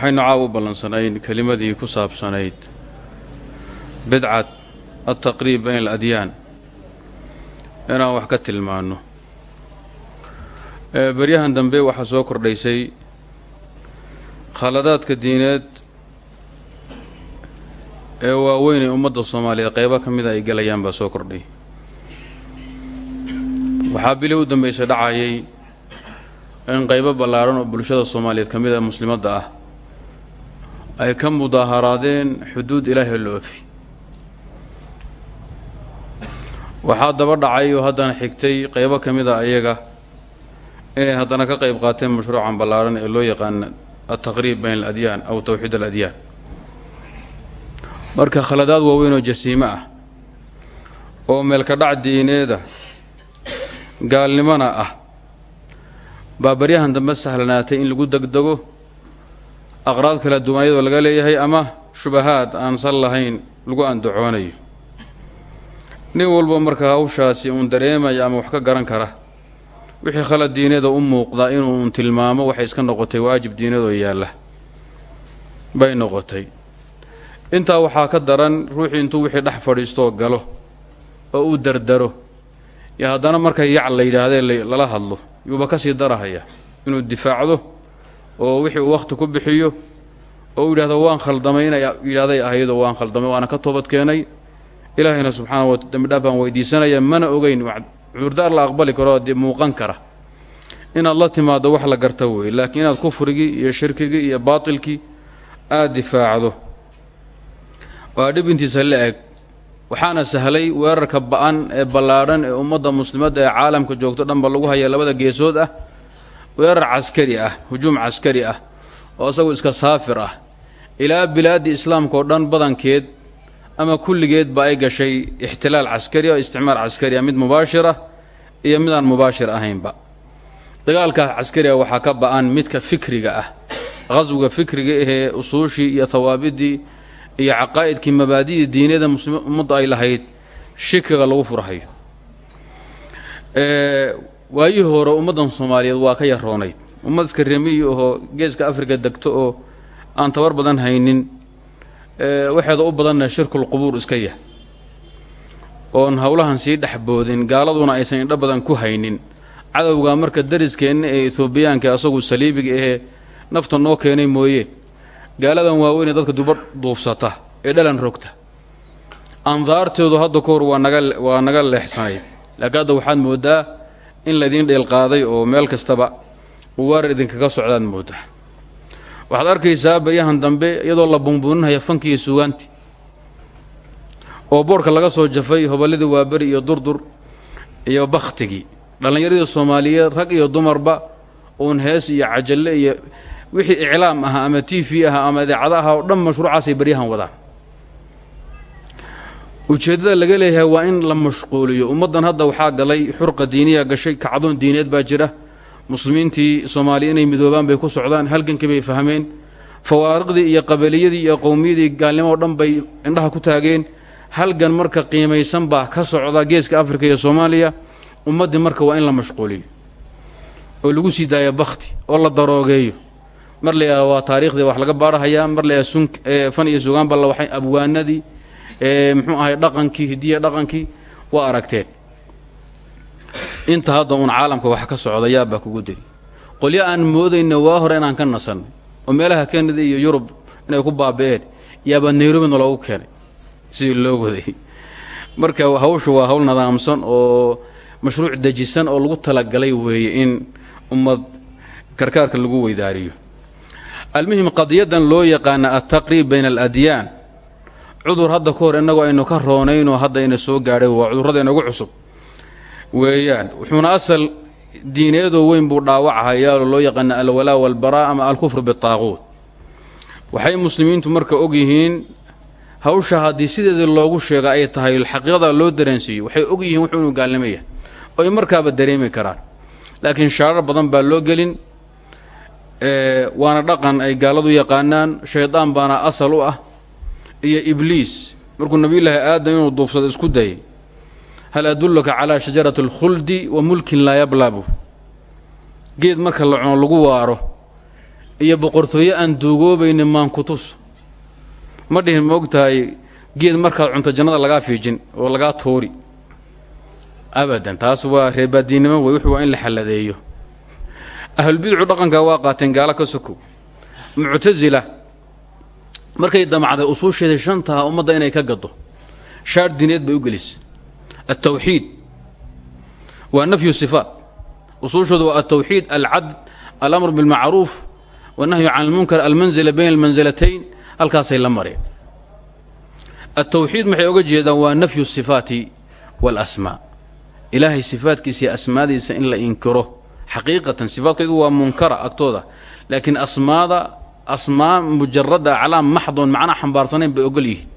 waxaynu caaw u ballansanayn kelimadii ku saabsanayd. Bidcat altaqriib bayn aladyaan. Inaan wax ka tilmaanno. Beryahan dambe waxaa soo kordhaysay. Khaladaadka diineed ee waaweyn ee ummadda soomaaliyeed qaybo ka mida ay galayaan baa soo kordhay. Waxaa bili u dambaysa dhacayay in qaybo ballaaran oo bulshada soomaaliyeed ka mid a muslimadda ah ay ka mudaaharaadeen xuduud ilaahay la ofi. Waxaa daba dhacay oo haddana xigtay qaybo ka mid a ayaga inay haddana ka qayb qaateen mashruucan ballaaran ee loo yaqaana altaqriib bayn aladyaan aw tawxiid aladyaan marka khaladaad waaweyn oo jasiime ah oo meelka dhac diineeda gaalnimona ah baa baryahan dambe sahlanaatay in lagu degdego aqraad kala duwan iyadoo laga leeyahay ama shubahaad aan sal lahayn lagu andacoonayo. Nin walba marka hawshaasi uun dareemaya ama wax ka garan kara wixii khalad diineeda u muuqdaa inuu uun tilmaamo waxay iska noqotay waajib diinadoo yaalla. Bay noqotay. Intaa waxaa ka daran ruuxii intuu wixii dhex fadhiistoo galo oo uu dardaro iyo haddana marka yac la yidhaahdee lala hadlo yuuba ka sii darahaya inuu difaacdo oo wixii uu wakhti ku bixiyo oo uu yidhahdo waan khaldamay inay yidhahday ahaydoo waan khaldamay waana ka toobad keenay. Ilaahayna subxaana wa dembidhaaf baan weydiisanaya mana ogeyn cudurdaar la aqbali karo dee muuqan kara. Inaad la timaaddo wax la garta weeye laakiin inaad kufrigii iyo shirkigii iyo baatilkii aada difaacdo. Waa dhib intiisa la eg. Waxaana sahlay weerarka ba'an ee ballaadhan ee ummadda muslimadda ee caalamka joogto dhanba lagu haya labada geesood ah weerar caskari ah hujuum caskari ah oo isagu iska saafir ah ilaa bilaaddi islaamka oo dhan badankeed ama kulligeed ba ay gashay ixtilaal caskari oo isticmaar caskari ah mid mubaashir ah iyo mid aan mubaashir ahaynba. Dagaalkaas caskariga waxaa ka ba'an midka fikriga ah qaswiga fikriga ahee usuushii iyo tawaabidii iyo caqaa'idkii mabaadi'dii diiniyada ummadda ay lahayd shikiga lagu furhayo waayihii hore ummaddan soomaaliyeed waa ka yaroonayd. Ummad iska remiyi ahoo geeska afrika degto oo aan tabar badan haynin waxeeda u badanna shirkul qubuur iska yah oon howlahan sii dhexboodin gaaladuna aysan indho badan ku haynin. Cadowga marka dariskeenna ee etoobiyaanka asagu saliibiga ahee nafta noo keenay mooye. Gaaladan waaweynee dadka duba duufsata ee dhalan rogta. Andaarteedu hadda ka hor waa naga waa naga leexsanayd laakiin hadda waxaad mooddaa in laydiin dheelqaaday oo meel kastaba uu waarar idinkaga socdaad mooddaa waxaad arkaysaa baryahan dambe iyadoo la bunbuuninhaya fankii iyo sugaanti oo boodhka laga soo jafay hoballadii waaberi iyo durdur iyo bakhtigii dhallinyaradii soomaaliyeed rag iyo dumarba uun hees iyo cajalle iyo wixii iclaam aha ama t v aha ama idaacada aha oo dhan mashruucaasay baryahan wadaan ujeeddada laga leeyahay waa in la mashquuliyo. Ummaddan hadda waxaa galay xurqa diiniya gashay kacdoon diineed baa jira. Muslimiintii soomaaliya inay midoobaan bay ku socdaan halgankii bay fahmeen. Fawaariqdii iyo qabaliyadii iyo qowmiyadii gaalnimo oo dhan bay indhaha ku taageen. Halgan marka qiimaysan baa ka socda geeska afrika iyo soomaaliya. Ummaddii marka waa in la mashquuliyo. Oo lagu sii daayo bakhti oo la daroogeeyo. Mar la waa taariikhdii wax laga baarahayaa mar la sun fan iyo sugaanba la waxay abwaanadii muxuu ahay dhaqankii hidiya dhaqankii waa aragteen. Inta hadda uun caalamka wax ka socda yaabaa kugu diri qolyo aan moodayna waa hore inaan ka nasanay oo meelaha kanada iyo yurub inay ku baabi'een yaabaa nairobina loogu keenay sidii loo waday. Marka hawshu waa hawl nidaamsan oo mashruuc dejisan oo lagu talagalay weeye in ummad karkaarka lagu weydaariyo. Almuhim qadiyadan loo yaqaana altaqriib bayna aladyaan cudur hadda ka hor innagu aynu ka roonaynoo hadda ina soo gaadhay waa cudurrada inagu cusub. Weeyaan wuxuuna asal diineedoo weyn buu dhaawacahayaa loo yaqaana alwalaa walbaraa ama alkufru bitaaquut waxay muslimiintu marka og yihiin hawsha haddii sideedii loogu sheega ay tahay xaqiiqada loo dareensiiyo waxay og yihiin wuxuu inuu gaalnimaya oo ay markaaba dareemi karaan. Laakiin shaarar badan baa loo gelin waana dhaqan ay gaaladu yaqaanaan shaydaan baana asal u ah iyo ibliis. Markuu nabiyulaahi aadam inuu duufsado isku dayay. Hal adullaka calaa shajarati alkhuldi wa mulkin laa yablabu geed marka la cuno lagu waaro iyo boqortooyo aan duugoobaynin maan ku tus ma dhihin ma og geed markaad cunto jannada lagaa fiijin oo lagaa tuuri. Abadan taas waa reebaadiinnimo wey wuxuu waa in la xalladeeyo ahlulbiducu dhaqanka waa qaateen gaalo ka sokow muctasila markay damacday usuusheeda shantaha ummadda inay ka gado shaar diineed bay u gelisay altawxiid waa nafyu sifaat. Usuushooda waa altawxiid alcadl alamr bilmacruuf wanahyu can almunkar almanzila bayna almansilatayn halkaasay la mareen. Altawxiid maxay oga jeedaan? Waa nafyu sifaati waalasmaa ilaahay sifaatkiisa iyo asmaadiisa in la inkiro. Xaqiiqatan sifaadkeedu waa munkara agtooda. Laakiin asmaada asmaa mujarada aclaam maxdoon macna xambaarsanayn bay ogol yihiin.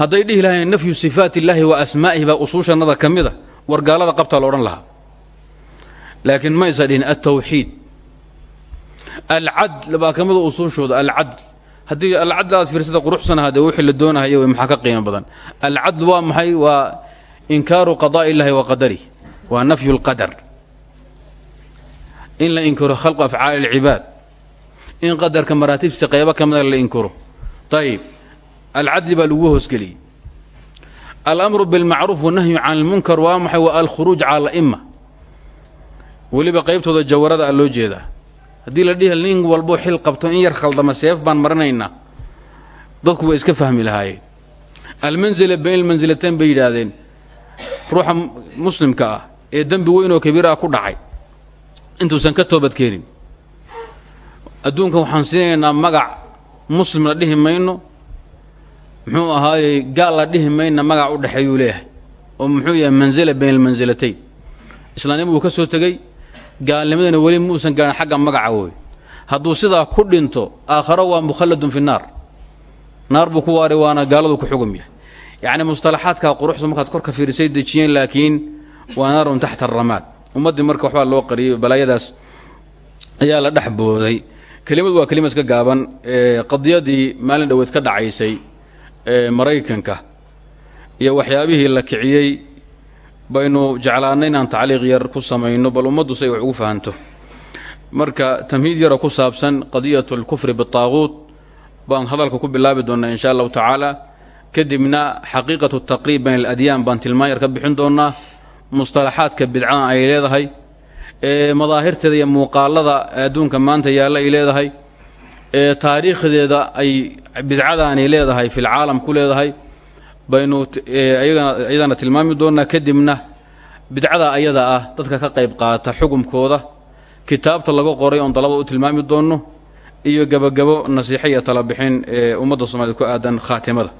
Hadday dhihi lahayn nafyu sifaat illaahi wa asmaa'ihi baa usuushannada ka mida wargaalada qabtaa la odhan lahaa. Laakiin maysa dhihin altawxiid alcadl baa ka mida usuushooda alcadl. Haddii alcadl aad fiirsada quruxsan ahaadee wixii la doonahaya way maxaa ka qiimo badan. Alcadl waa maxay? Waa inkaaru qadaa'i illahi wa qadarih waa nafyu lqadar in la inkiro khalqu afcaali alcibaad in qadarka maraatibtiisa qaybo ka mida la inkiro ayib alcadli baa lagu hoosgeliyey. Alamru bilmacruuf wanahyu can almunkar waa maxay waa alkhuruuj cala ala'ima weliba qaybtooda jawarada a loo jeedaa. Haddii la dhihi nin walbo xil qabto in yar khaldama seef baan marinaynaa dadku way iska fahmi lahaayeen. Almanzila bayn almansilatayn bay yidhaahdeen ruuxa muslimka ah ee dembi weyn oo kabiir ah ku dhacay intuusan ka toobadkeenin adduunkan waxaan siinaynaa magac muslim la dhihi mayno. Muxuu ahaayey gaal la dhihi mayna magac u dhexeeyuu leeyahay. Oo muxuu yahay manzila bayn almansilatayn islaamnima wuu ka soo tegey gaalnimadana weli muusan gaarin xagga magaca wooy hadduu sidaa ku dhinto aakharo waa mukhalladun fi naar. Naar buu ku waaray waana gaaladu ku xugum yahay. Yacni mustalaxaadkaa quruxsa markaad korka fiirisay dejiyeen laakiin waa naarun taxta aramaad ummaddii marka waxbaa loo qariyay balaayadaas ayaa la dhex booday kelimadu waa kelima iska gaaban qadiyadii maalin dhoweed ka dhacaysay maraykanka iyo waxyaabihii la kiciyey baynu jeclaannay inaan tacliiq yar ku samayno bal ummaddu si ay wax ugu fahanto. Marka tamhiid yara ku saabsan qadiyatu alkufri bitaaquut baan hadalka ku bilaabi doonnaa insha allahu tacaala. Kadibna xaqiiqatu taqriib bayn aladyaan baan tilmaan yar ka bixin doonnaa. Mustalaxaadka bidcada ay leedahay. ee madaahirteeda iyo muuqaalada adduunka maanta yaalla ay leedahay ee taariikhdeeda ay bidcadaanay leedahay filcaalam ku leedahay baynu iyadana tilmaami doonnaa kadibna bidcada ayada ah dadka ka qayb qaata xukumkooda kitaabta laga qoray oon dalabada u tilmaami doonno iyo gebagabo nasiixo iyo talabixin ee ummadda soomaaliyed ku aadan khaatimada.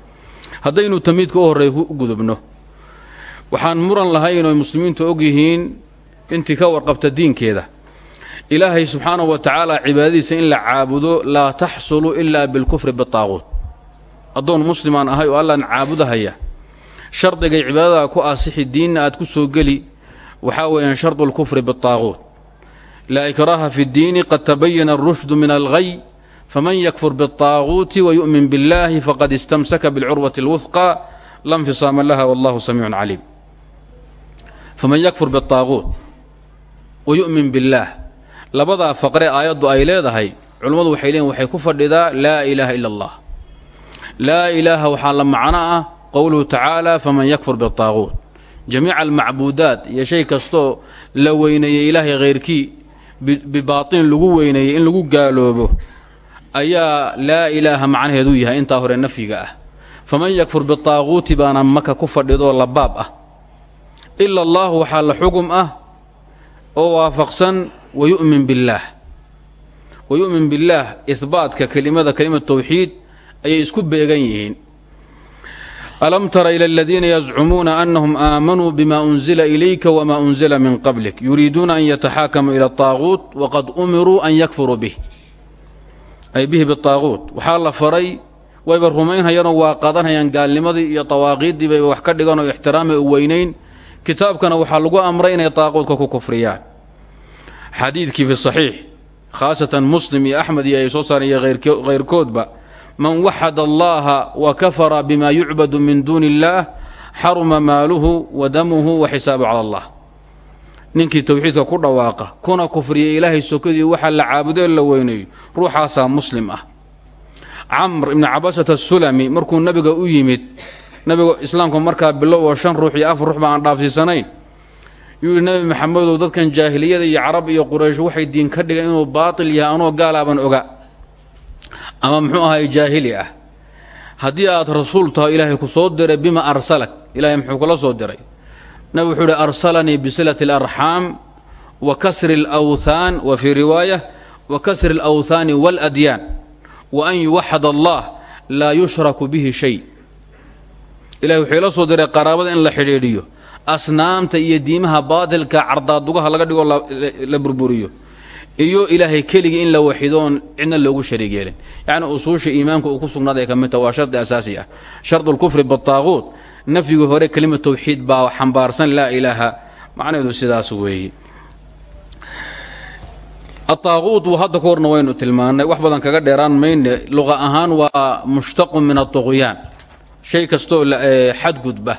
Haddaynu tamiidka u horreey u gudubno waxaan muran lahayn oy muslimiintu og yihiin intii ka warqabta diinkeeda ilaahay subxaanahu wa tacaala cibaadadiisa in la caabudo laa taxsulu ilaa bilkufri bitaaquut addoon muslimaan ahay oo allaan caabudahaya shardigay cibaadada ku asixi diinna aad ku soo geli waxaa weeyaan shardu lkufri bitaaquut laa ikraaha fi ddiini qad tabayana arushdu min alghay faman yakfur biالطaaguuti wayu'min biاllahi faqad istamsaka biاlcurwati اlwuhqa la nfisaama laha wallahu samiicun caliim faman yakfur biالطaaguut wayu'min billaah labadaa faqre aayaddu ay leedahay culummadu waxay leeyiin waxay ku fadhidaa laa ilaaha ila allah laa ilaaha waxaa la macno ah qowluhu tacaala faman yakfur bitaaquut jamiica almacbuudaat iyo shay kasto la weyneeyey ilaahay khayrkii bibaatin lagu weyneeyey in lagu gaaloobo ayaa laa ilaaha macnaheedu yahay intaa hore nafyiga ah faman yakfur bitaaquuti baana maka ku fadhidoo labaab ah ila allahu waxaa la xugum ah oo waafaqsan wayu'min billaah wayu'min billaah ihbaatka kelimada kelimad tawxiid ayay isku beegan yihiin. Alam tara ila aladiina yazcumuuna anahum aamanuu bima unzila ilayka wma unzila min qablik. Yuriiduuna an yataxaakamuu ila ataaquut waqad umiruu an yakfuruu bih. Ay bihi bitaaquut waxaa la faray wayba rumaynhayaanoo waa qaadanhayaan gaalnimadii iyo tawaaqiiddii bayba wax ka dhigan oo ixtiraamay u weynayn kitaabkana waxaa lagu amray inay taaquudka ku kufriyaan. Xadiidkii fi saxiix khaasatan muslim iyo axmed iyo ay soo saareen iyo hayrkoodba man waxad allaha wa kafara bima yucbadu min duuni illaah xaruma maaluhu wa damuhu wa xisaabu cala allah ninkii towxiidka ku dhawaaqa kuna kufriya ilaahay sokadii waxa la caabudee la weyneeyo ruuxaasaa muslim ah. Camr ibni cabasat asulami markuu nabiga u yimid nabigu islaamku markaa bilow oo shan ruux iyo afar ruux ba aan dhaafsiisanayn. Yuu yidhi nebi maxamedow dadkan jaahiliyada iyo carab iyo quraysh waxay diin ka dhigeen inuu baatil yahay anoo gaalaaban ah oga. Ama muxuu ahaay jaahili ah. Haddii aad rasuul taho ilaahay ku soo diray bima arsalak. Ilaahay muxuu kula soo diray? Nabi wuxuu yidhi arsalanii bisilati alarxaam wa kasri alawthaan wa fii riwaaya wa kasri alawthaani waaladiyaan wa an yuwaxad allah laa yushraku bihi shay ilahay wuxuu ila soo diray qaraabada in la xidhiidhiyo. Asnaamta iyo diimaha baatilka cardaadugaha laga dhigo la burburiyo. Iyo ilaahay keligii in la waxidoon cidna loogu shariig yeelin yacni usuusha iimaanka uu ku sugnaaday ka mid taha waa shardi asaasi ah. Shardu lkufri bitaaquut nafyigii hore kelima tawxiid baa xambaarsan laa ilaaha. Macnaheedu sidaas weeye ataaquut hadda ka horna waynu tilmaannay. Wax badan kaga dheeraan mayne luqa ahaan waa mushtaqun min aطuqyaan shay kastoo xadgudba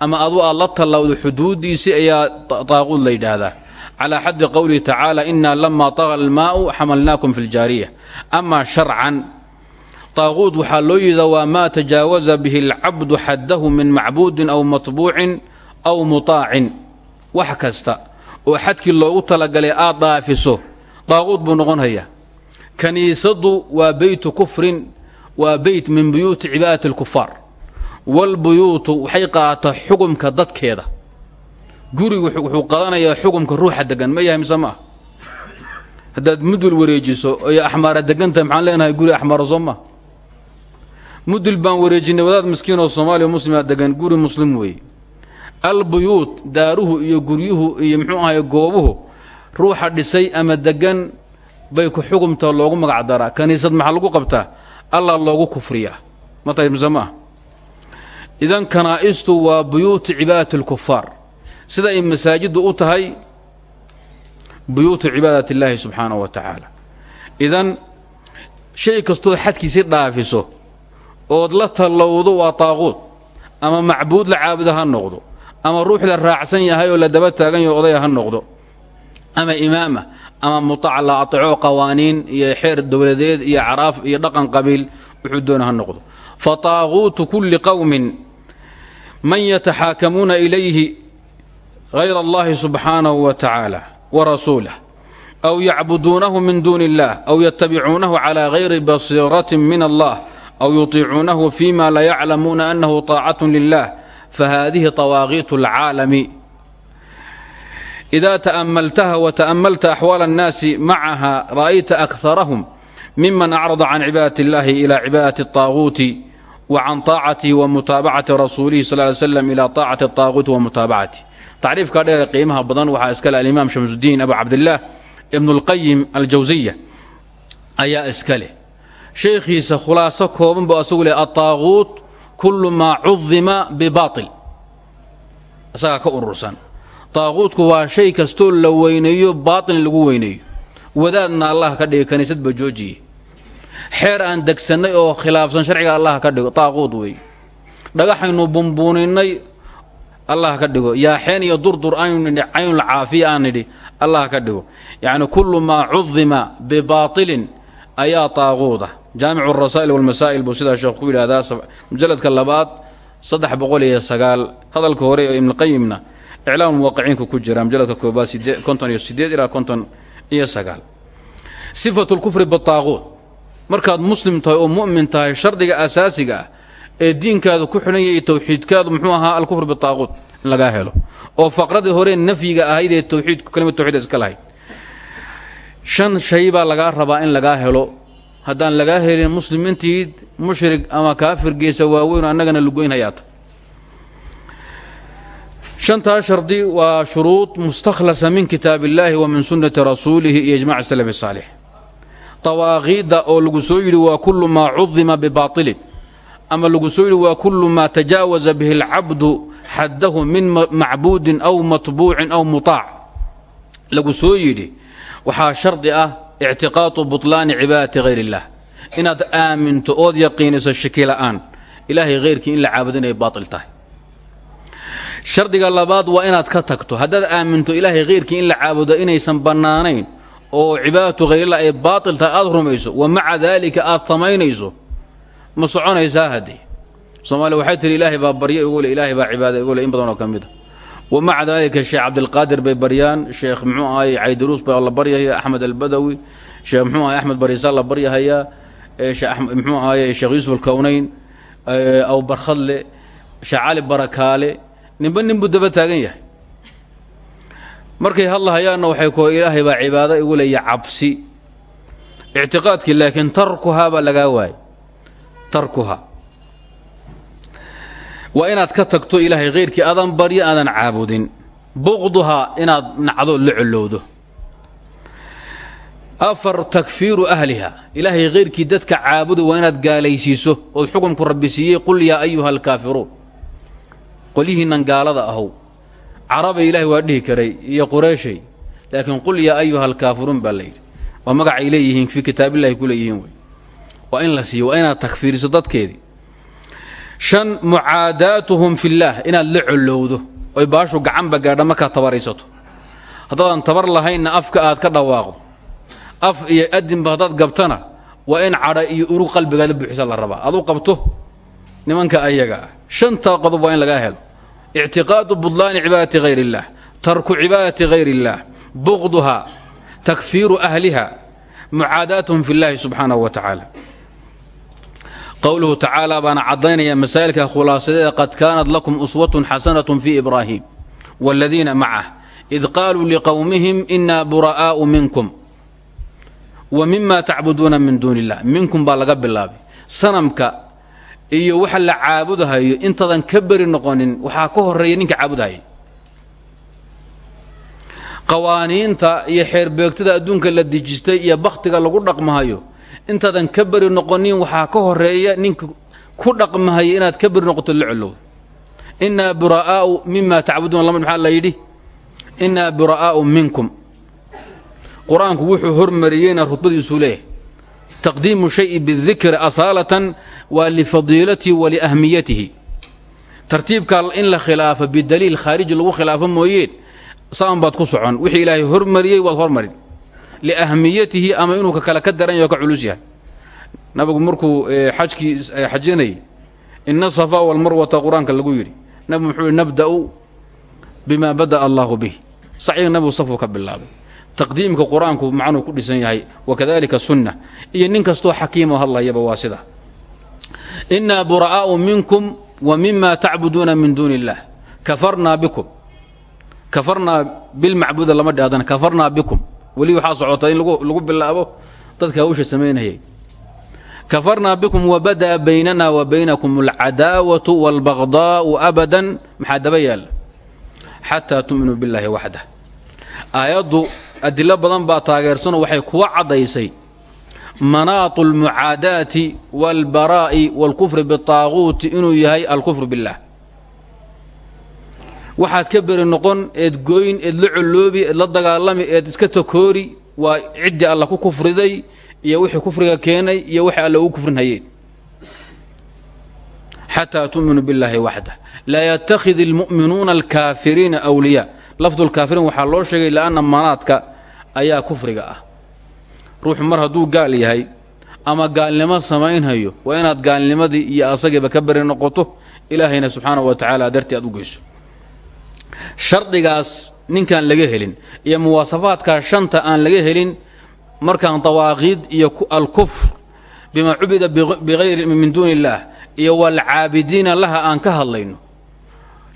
ama adu aad la tallawdo xuduuddiisii ayaa taaquud la yidhaahdaa. Calaa xaddi qowlihi tacaala inaa lama taga almaau xamalnaakum fi ljaariya ama sharcan taaquud waxaa loo yidaa waa maa tajaawaza bihi alcabdu xaddahu min macbuudin aw matbuucin aw mutaacin. Wax kasta oo xadkii loogu talagalay aad dhaafiso taaquud buu noqonhayaa. Kaniisadu waa beytu kufrin waa beyt min buyuuti cibaadati alkufaar walbuyuutu waxay qaadataa xukumka dadkeeda. Gurigu wuxuu qadanayaa xukumka ruuxa degan ma yahay mise ma? Ah haddaad mudul wareejiso oy axmaara degantahay maxaan leenahay guri axmaara soo maa mudul baan wareejinay wadaad miskiin oo soomaaliya muslima degan guri muslim weeye albuyuut daaruhu iyo guryuhu iyo muxuu ahay goobuhu ruuxa dhisay ama degan bay ku xukumta loogu magac daraa. Kaniisad maxaa lagu qabtaa? Allah loogu kufriyaa. Ma tahay mise ma idan kanaa'istu waa buyuutu cibaadati alkufaar sida ay masaajiddu u tahay buyuutu cibaadat illaahi subxaanahu wa tacaala. Idan shay kastood xadkiisii dhaafiso ood la tallowdo waa taaquud ama macbuud la caabudo ha noqdo ama ruux la raacsan yahay oo la daba taagan yaho odaya ha noqdo ama imaama ama mutaac la ateeco qawaaniin iyo xeer dowladeed iyo caraaf iyo dhaqan qabiil wuxuu doona ha noqdo. Fa taaquutu kulli qowmin man yataxaakamuuna ilayhi غayr اllahi subxaanahu wa tacaala warasuulah aw yacbuduunahu min duuni اllah aw yatabicuunahu calى gayri basiirati min allah aw yuطiicuunahu fima la yaclamuuna anahu طaacat lilah fahadihi طawaaqiit اlcaalami إida تأmltaha وتأmlta أxwaal الnaasi macaha ra'ayta أkharahum miman أcrضa can cibaadaة اllahi إlى cibaadaة الطaaguuti وcan طaacatihi وmutaabacati rasuulihi sl ly slam ilى طaacati الطaaguuti وmutaabacati tacriifka dheer qiimaha badan waxaa iskale alimaam shamsudiin abu cabdillaah ibnu اlqayim aljawsiya ayaa iska leh sheekhiisa khulaaso kooban buu asagu leh aلطaaguut kulu maa cudima bibaطil isagaa ka urursan taaquudku waa shay kastoo la weyneeyo baatilin lagu weyneeyo wadaadna allah ka dhiga kaniisad ba joojiye xeer aan degsannay oo khilaafsan sharciga allah ka dhigo taaquud wey dhagaxaynu bumbuuninay allah ka dhigo. Yaaxeen iyo durdur aynu nidhi caynul caafiya aan nidhi allah ka dhigo. Yacni kullu maa cudima bibaatilin ayaa taaquuda jaamicu arasaa'il walmasaa'il buu sidaa sheekh ku yidhahdaa mujalladka labaad saddex boqol iyo sagaal. Hadalka hore ee ibnuqayimna ku jira mujaladka koobaad konton iyo sideed ilaa konton iyo sagaal. Sifatu lkufri bitaaquud markaad muslim tahay oo mu'min tahay shardiga asaasiga ah ee diinkaadu ku xidhan yahay towxiidkaadu muxuu ahaa alkufr bitaaquud in lagaa helo oo faqradii hore nafyiga ahayd ee towxiidku kalimad towxiid iska lahayd. Shan shay baa lagaa rabaa in lagaa helo. Haddaan lagaa helin muslimiintiid mushrig ama kaafir geesa waaweyn annagana lugoyn hayaata shantaa shardi waa shuruud mustakhlasa min kitaab illaahi wa min sunnati rasuulihi iyo ijmac salaf saalix dawaaqiidda oo lagu soo yidhi waa kullu maa cudima bibaatilin ama lagu soo yidhi waa kullu maa tajaawaza bihi alcabdu xaddahu min macbuudin aw matbuucin aw mutaac lagu soo yidhi waxaa shardi ah ictiqaadu butlaani cibaadati hayr illah inaad aaminto ood yaqiiniso shaki la'aan ilaahay hayrkii in la caabudo inay baatil tahay shardiga labaad waa inaad ka tagto haddaad aaminto ilaahay khayrkii in la caabudo inaysan bannaanayn oo cibaadatu khayrillah ay baatil tahay aad rumayso wa maca daalika aad samaynayso ma soconaysaa haddii. Soomaaliya waxay tihi ilaahay baa baryo igule ilaahay baa cibaada igule in badan oo ka mid a wa maca daalika sheekh cabdilqaadir bay baryaan sheekh muxuu ahay caydiruus baa la baryahaya axmed albadawi sheekh muxuu ahay axmed bariisa la baryahayaa muxuu ahaye sheekh yuusuf alkownayn aw barkhadle sheekh cali barakaale ninba nin buu daba taagan yahay markay hadlahayaanna waxay ku ilaahay baa cibaado igu leeya cabsi. Ictiqaadkii laakiin tarkuhaa baa lagaa waayay. Tarkuha waa inaad ka tagto ilaahay khayrkii aadan baryo aadan caabudin. Buqduhaa inaad nacdo la colowdo. Afar takfiiru ahliha ilaahay khayrkii dadka caabuda waa inaad gaalaysiiso. Ood xukumku rabbi siiyey qul yaa ayuha alkaafiruun qolyihiinnan gaalada ahow carabay ilaahay waa dhihi karay iyo qureeshay laakiin qul yaa ayuha alkaafiruun baa layidhi waa magacay leeyihiin fii kitaabillahi ku leeyihiin wey. In la siiyo waa inaad takfiiriso dadkeedii shan mucaadaatuhum fillaah inaad la collowdo oy baashu gacanba gaadha markaad tabaraysato haddaadan tabar lahaynna afka aad ka dhawaaqdo af iyo adinba haddaad gabtana waa in cadha iyo urug qalbigaada buuxisa la rabaa. Aad u qabto nimanka ayaga ah. Shantaa qodob waa in lagaa helo ictiqaadu budlaani cibaadati hayr illaah tarku cibaadati hayr illaah buqduhaa takfiiru ahliha mucaadaatuhum fi llahi subxaanahu wa tacaala qowluhu tacaala baana caddaynaya masaa'ilka khulaasadeeda qad kaanat lakum uswatun xasanatun fii ibraahim waaladiina macah id qaaluu liqowmihim inaa bura'aa'u minkum wa mima tacbuduuna min duuni illah minkum baa laga bilaabay sanamka iyo waxa la caabudahayo intaadan ka beri noqonin waxaa ka horreeya ninka caabudahaya qawaaniinta iyo xeerbeegtada adduunka la dijistay iyo bakhtiga lagu dhaqmahayo intaadan ka beri noqonin waxaa ka horreeya ninka ku dhaqmahaya inaad ka beri noqoto la colowda inaa bura'aau mima tacbuduuna lama maxaa la yidhi? Inaa bura'aau minkum. Qur'aanku wuxuu hormariyeyna rudbadiisuu leeyahay taqdiimu shayi bidikri asaalatan waa lifadiilatihi wa liahmiyatihi tartiibkaa in la khilaafo bidaliil khaariji lagu khilaafo mooyeen saan baad ku socon wixii ilaahay hormariyey waad hormarin liahmiyatihi ama inuu ka kale ka daran yaho ka culus yahay nabigu markuu xajkii xajinayay ina safa walmarwata qur'aanka lagu yidhi nabigu muxuu yihi nabda'u bima bada'a allahu bih sacyiga nabigu taqdiimka qur'aanku macnuu ku dhisan yahay wakadalika sunna iyo nin kastoo xakiimo hadlayaba waa sida. Inaa bura'aau minkum wa mima tacbuduuna min duuni illah kafarnaa bikum. Kafarnaa bilmacbuuda lama dhaadana kafarnaa bikum. Weli waxaa socota in lagu bilaabo dadka hawsha samaynayay. Kafarnaa bikum wabada'a baynana wa baynakum alcadaawatu wاlbagdaa'u abadan. Maxaa daba yaalla xataa adilo badan baa taageersanoo waxay kuwa caddaysay. Manaatu almucaadaati waalbaraa'i waalkufri bitaaquuti inuu yahay alkufru billaah waxaad ka beri noqon eed gooyn eed la colloobi eed la dagaalami eed iska takoori waa ciddii alla ku kufriday iyo wixii kufriga keenay iyo waxay alla ugu kufrin hayeen xataa tu'minu billaahi waxdah. Laa yattakhid almu'minuuna alkaafiriina wliyaa lafdulkaafiriin waxaa loo sheegay li'anna manaadka ayaa kufriga ah. Ruuxu mar hadduu gaal yahay ama gaalnimo samaynhayo waa inaad gaalnimadii iyo asagiiba ka beri noqoto ilaahayna subxaana wa tacaala dartii aad u geyso. Shardigaas ninkaan laga helin iyo muwaasafaadkaa shanta aan laga helin markaan dawaaqiid iyo alkufr bimaa cubida bigayri min duuni illaah iyo walcaabidiina laha aan ka hadlayno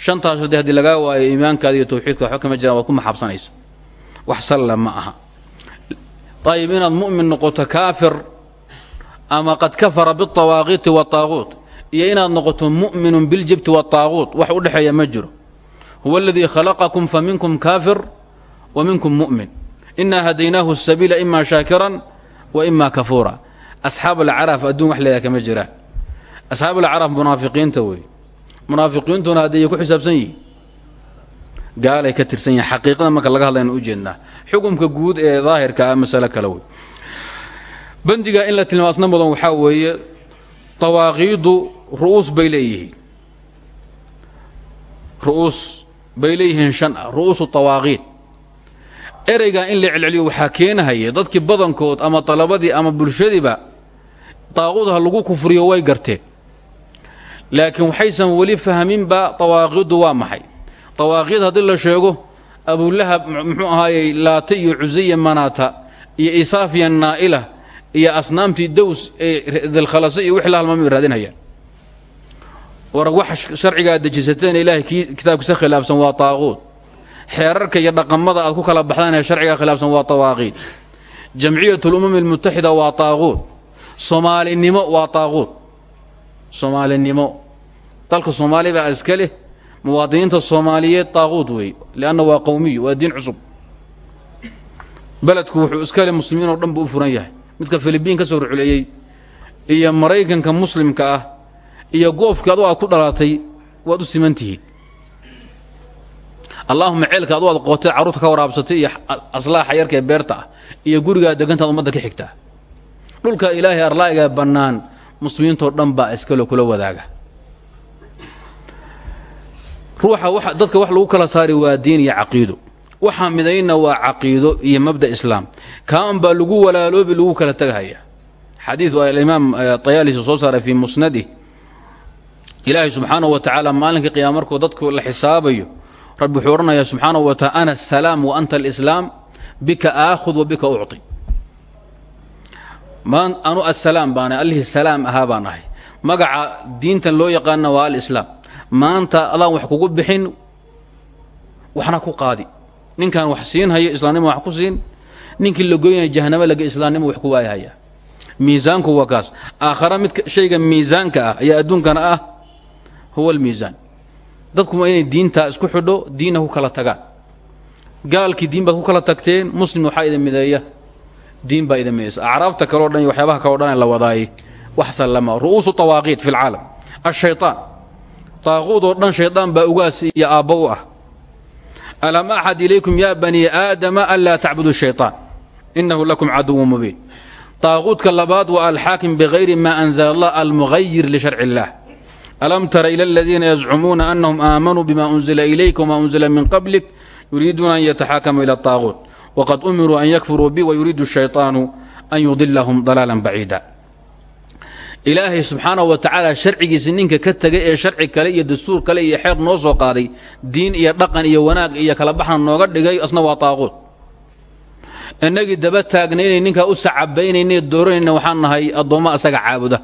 shantaas shardi haddii lagaa waayo iimaankaada iyo tawxiidka waxba kama jiraan waad ku maxabsanaysa wax salla ma aha ayib inaad mu'min noqoto kaafir ama qad kafara biاlطawaaqiiti waطaaquut iyo inaad noqoto mu'minun biاljibti waطaaquut wax u dhexeeya ma jiro huwa aladii khalaqakum faminkum kaafir wa minkum mu'min inaa hadaynaahu الsabiila ima shaakiran wa ima kafuura asxaab alcaraaf adduun wax leedaha kama jiraan asxaab alcaraaf munaafiqiinta wey munaafiqiintuna hadday ku xisaabsan yihiin. Gaalay ka tirsan yihiin xaqiiqada marka laga hadlayna u jeednaa xukumka guud ee daahirka ah kale wey. Bandiga in la tilmaasna mudan waxaa weeye dawaaqiiddu ru'uus bay leeyihiin. Ru'uus bay leeyihiin shan ah ru'uusu tawaaqiid. Ereygan in la celceliyo waxaa keenahaya dadkii badankood ama dalabadii ama bulshadiiba daaquudha lagu kufriyo way garteen laakiin waxaysan weli fahminba dawaaqiiddu waa maxay? Dawaaqiid haddii la sheego abulahab muxuu ahaayey laata iyo cusiya manaata iyo isaafiya naa'ila iyo asnaamtii dows ee dilkhalase iyo wixii la halmaamay raadinayaan. War wax sharciga aad ilaahay kii kitaabkiisa khilaafsan waa taaquud. Xeerarka iyo dhaqamada aad ku kala baxdaan ee sharciga khilaafsan waa tawaaqiid. Jamciyat lumam almutaxida waa taaquud. Soomaalinimo waa taaquud. Soomaalinimo dalka soomaali baa iska leh muwaadiniinta soomaaliyeed taaquud weeye lianna waa qowmiy waa diin cusub. Beledku wuxuu iska leh muslimiin oo dhan buu u furan yahay. Midka filibiin ka soo ruculeeyey iyo maraykanka muslimka ah iyo goofkii adu aad ku dhalatay waad u siman tihiin. Allaahuma ceelka adu aad qootay carruurta ka waraabsatay iyo aslaaxa yarka ee beerta ah iyo gurigaa degantaad ummadda ka xigtaa. Dhulka ilaahay arlaa'iga bannaan muslimiintoo dhan baa iskale kula wadaaga ruuxa dadka wax lagu kala saari waa diin iyo caqiido. Waxaa midayna waa caqiido iyo mabda islaam. Kaan baa lagu walaaloobi lagu kala tegahaya xadiidu alimaam tayaalisi soo saaray fii musnadih ilaahay subxaanahu wa tacaala maalinka qiyaama markuu dadku la xisaabayo rabbi wuxuu odhanayaa subxaanahu wa taala ana asalaam wa anta alislaam bika aakhud wa bika ucطi anu asalaam baana allihii salaam ahaa baan ahay magaca diintan loo yaqaana waa alislaam maanta adaan wax kugu bixin waxna ku qaadi. Ninkaan wax siin hayo islaamnimo wax ku siin. Ninkii la goynaya jahanamo laga islaamnimo wax ku waayahaya miisaanku waa aakhara midka shayga miisaanka ah ayaa adduunkana ah huwa almiisaan dadku waa inay diintaa isku xidho diinna kala tagaan. Gaalkii diin baad ku kala tagteen muslim waxaa idin diin baa idin midaysa acraabta dhan iyo waxyaabaha dhan ee la wadaayay wax sallama. Ru'uusu tawaaqiid fi lcaalam ashayطaan taaquud oo dhan shaydaan baa ugaas iyo aabbo u ah alam axad ilaykum ya bani aadama an laa tacbudu shayطaan inahu lakum caduwu mubiin taaquudka labaad waa alxaakim bigayri ma anzla allah almugayir lisharci اllah alam tara ila aladiina yazcumuuna anahum aamanuu bima unzila ilayka wma unzila min qablik yuriiduuna an yataxaakama ila الطaaquut wqad umiruu an yakfuruu bi wayuriidu الshayطaanu an yudilahum dalaala baciida ilaahay subxaanahu wa tacaala sharcigiisa ninka ka tegay ee sharci kale iyo dastuur kale iyo xeer noo soo qaaday diin iyo dhaqan iyo wanaag iyo kala baxna nooga dhigay asna waa taaquut. Innagii daba taagnaynay ninkaa u sacabaynayna dooranayna waxaan nahay addoommo asaga caabuda.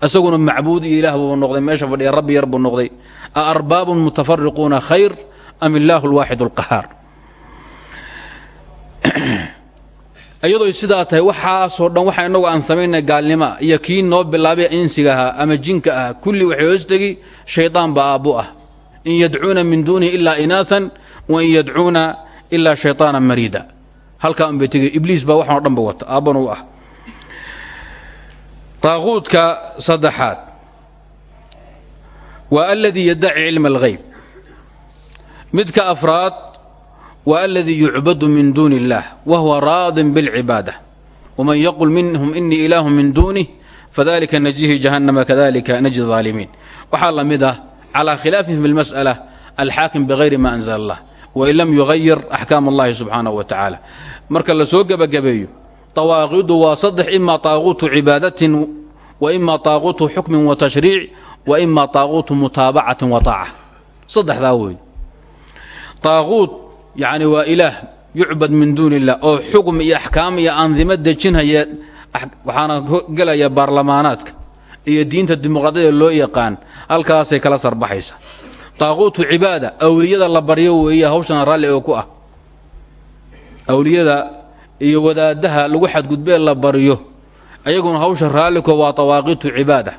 Isaguna macbuud iyo ilaah buu noqday meesha fadhiya rabbi yar buu noqday. A arbaabun mutafariquuna khayr am illaahu alwaaxid alqahaar iyadoo sidaa tahay waxaasoo dhan waxa inagu aan samaynay gaalnimoa iyo kii noo bilaabay insiga ahaa ama jinka ah kulli waxay hoostegi shaydaan baa aabbu ah. In yadcuuna min duunihi ilaa inaaan wain yadcuuna ilaa shayطaana mariida. Halkaa unbay tegi. Ibliis baa waxanoo dhanba wata aabbana u ah. Taaquudka saddexaad. Waa aladii yadaci cilma اlghayb midka afraad waladii yucbadu min duuni illaah wahuwa raadin bilcibaada waman yaqul minhum inii ilaahu min duunih fadalika najihi jahannama kadalika najdi aalimiin waxaa la mid ah calaa khilaafihim fi lmas'ala alxaakim bihayri ma anzala allah wain lam yuhayir axkaam allahi subxaanahu wa tacaala marka la soo gebagabeeyo dawaaqidu waa saddex imaa taaquutu cibaadatin wa imaa taaquutu xukmin wa tashriic wa imaa taaquutu mutaabacatin wa taaca. Saddexdaa wey yacni waa ilaah yucbad min duuni illah oo xukm iyo axkaam iyo andimo dejinhaya waxaana gelaya baarlamaanaadka iyo diinta dimuqraadiyada loo yaqaan halkaasay kala sarbaxaysa. Taaquutu cibaada awliyada la baryo weeye hawshana raalli oo ku ah. Awliyada iyo wadaadaha lagu xadgudbee la baryo ayaguna hawsha raalliko waa tawaaqiitu cibaada.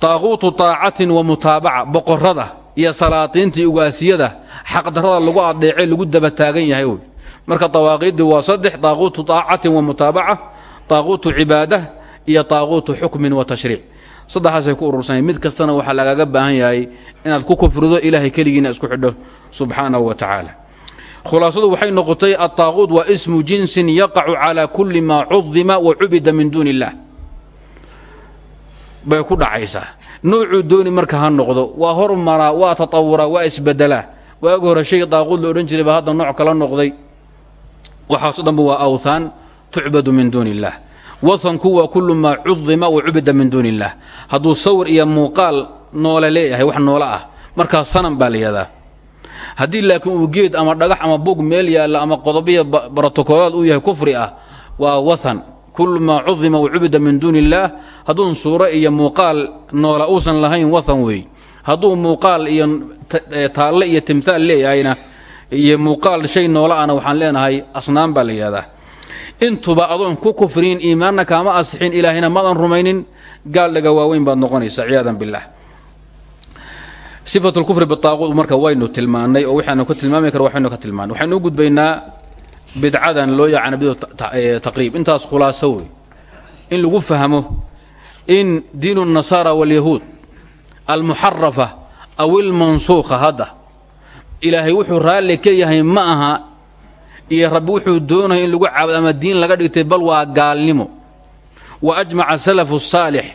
Taaquutu taacatin wa mutaabaca boqorada iyo salaatiintii ugaasiyada xaqdarada lagu adeece lagu daba taagan yahay wey marka dawaaqiiddii waa saddex taaquutu taacatin wa mutaabaca taaquutu cibaada iyo taaquutu xukmin wa tashriic. Saddexaasay ku urursanay mid kastana waxaa lagaaga baahan yahay inaad ku kufrido ilaahay keligiina isku xidho subxaanahu wa tacaala. Khulaasadu waxay noqotay altaaquut waa ismu jinsin yaqacu calaa kulli maa cudima wa cubida min duuni bay ku dhacaysaa. Noocuu dooni marka ha noqdo waa hormaraa waa tatawuraa waa isbedelaa waagi hore shay daaquud la odhan jiray baa hadda nooc kala noqday. Waxaaso dhanba waa awthaan tucbadu min duuni illaah wahanku waa kullu maa cudima wa cubida min duuni illaah hadduu sawir iyo muuqaal noole leeyahay wax noole ah markaas sanam baa la yihahdaa haddii laakiin uu geed ama dhagax ama bug meel yaalla ama qodobiya brotokolaad uu yahay kufri ah waa wathan. Kullu maa cudima wa cubida min duuni illaah hadduun iyo muuqaal noola uusan lahayn wathan weey hadduu muuqaal iyo e, taalle iyo timhaal leeyahayna iyo muuqaal shay noolaana waxaan leenahay asnaan baa la yidhahdaa intuba adoon ku kufriin iimaanna kaama asixin ilaahayna madan rumaynin gaal dhaga waaweyn baad noqonaysa ciyaadan bilah sifat lkufri bitaaquud marka waynu tilmaanay oo waxaanu ka tilmaami kar waxaynu ka tilmaanay waxaynu u gudbaynaa bidcadan loo yacana bid e, taqriib. Intaas khulaaso in lagu fahmo in diinu nasaara waalyahuud almuxarafa aw ilmansuukha hadda. Ilaahay wuxuu raalli ka yahay ma aha iyo rabbi wuxuu doonaya in lagu caabudo ama diin laga dhigtay bal waa gaalnimo. Wa ajmaca salafu saalix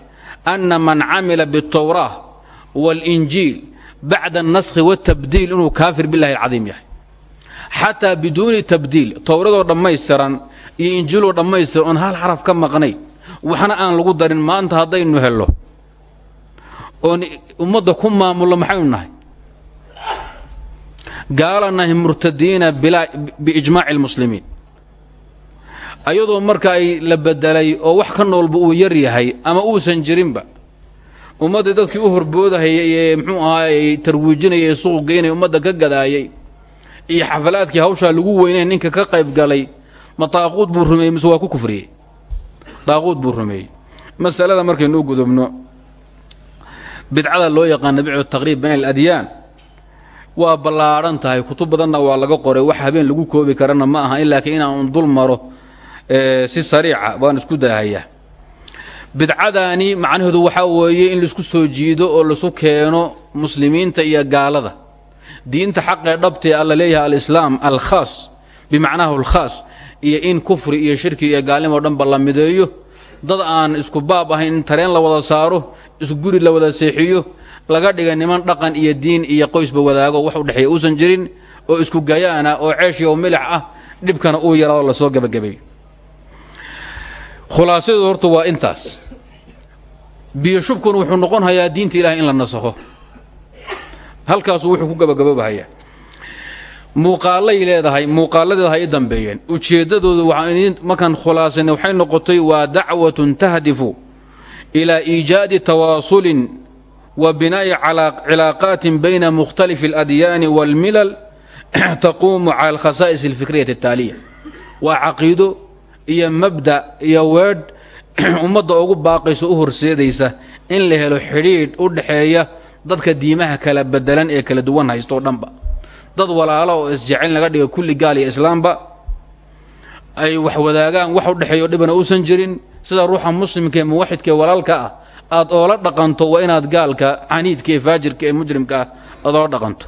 anna man camila biاtawraa waاlinjiil bacda annaskhi watabdiil inuu kaafir bilahi alcadiim yahay. Xataa biduuni tabdiil towradoo dhammaystiran iyo injiiloo dhammaystiran oon hal xaraf ka maqnay waxna aan lagu darin maanta haddaynu hello oon ummadda ku maamullo maxaynu nahay? Gaala nahay murtadiina biijmaaci اlmuslimiin ayadoo marka ay la bedelay oo wax ka noolba uu yar yahay ama uusan jirinba ummaddii dadkii u horboodahayay ee muxuu ahaay tarwiijinaya ee suuq geynaya ummadda ka gadaayay iyo xafalaadkii hawshaa lagu weynay ninka ka qayb galay ma daaquud buu rumeeyey mise waa ku kufriyey? Daaquud buu rumeeyey. Masalada markaynu u gudubno bidcada loo yaqaana bidcu taqriib bayn aladyaan. Waa ballaadhan tahay kutub badanna waa laga qoray wax habeen lagu koobi karana ma aha in laakiin inaan dul si sariica baan isku daahayaa. Bidcadaani macnaheedu waxaa weeye in la isku soo jiido oo laisu keeno muslimiinta iyo gaalada. Diinta xaqee dhabtee alla leeyahay alislaam alkhaas bimacnaahu alkhaas iyo in kufri iyo shirki iyo gaalnimo dhanba la mideeyo. Dad aan isku baab ahayn in tareen la wada saaro isku guri la wada seexiyo laga dhiga niman dhaqan iyo diin iyo qoysba wadaago wax u dhexeeya uusan jirin oo isku gayaana oo ceesh iyo milix ah dhibkana uu yaraado la soo gebagabeeyo khulaasadu horta waa intaas. Biyo shubkuna wuxuu noqon hayaa diinta ilahay in la nasakho. Halkaasuu wuxuu ku gabagaboobahayaa muuqaalay leedahay muuqaaladeeda ha i dambeeyeen. Ujeeddadoodu waxaan markaan khulaasanay waxay noqotay waa dacwatun tahdifu ilaa iijaadi tawaasulin wa binaa'i cilaaqaatin bayna mukhtalifi اladyaani wاlmilal taquumu cala alkhasaa'is alfikriyati اtaaliya waa caqiido iyo mabda iyo weedh ummadda ugu baaqayso u horseedaysa in la helo xidhiidh u dhaxeeya dadka diimaha kala bedelan ee kala duwan haystooo dhanba dad walaalo oo isjecel laga dhiga kulli gaal iyo islaamba ay wax wadaagaan wax u dhexeeyo dhibana uusan jirin sida ruuxa muslimka ee muwaxidka walaalka ah aad oola dhaqanto waa inaad gaalka caniidka ee faajirka ee mujrimka ah aad oola dhaqanto.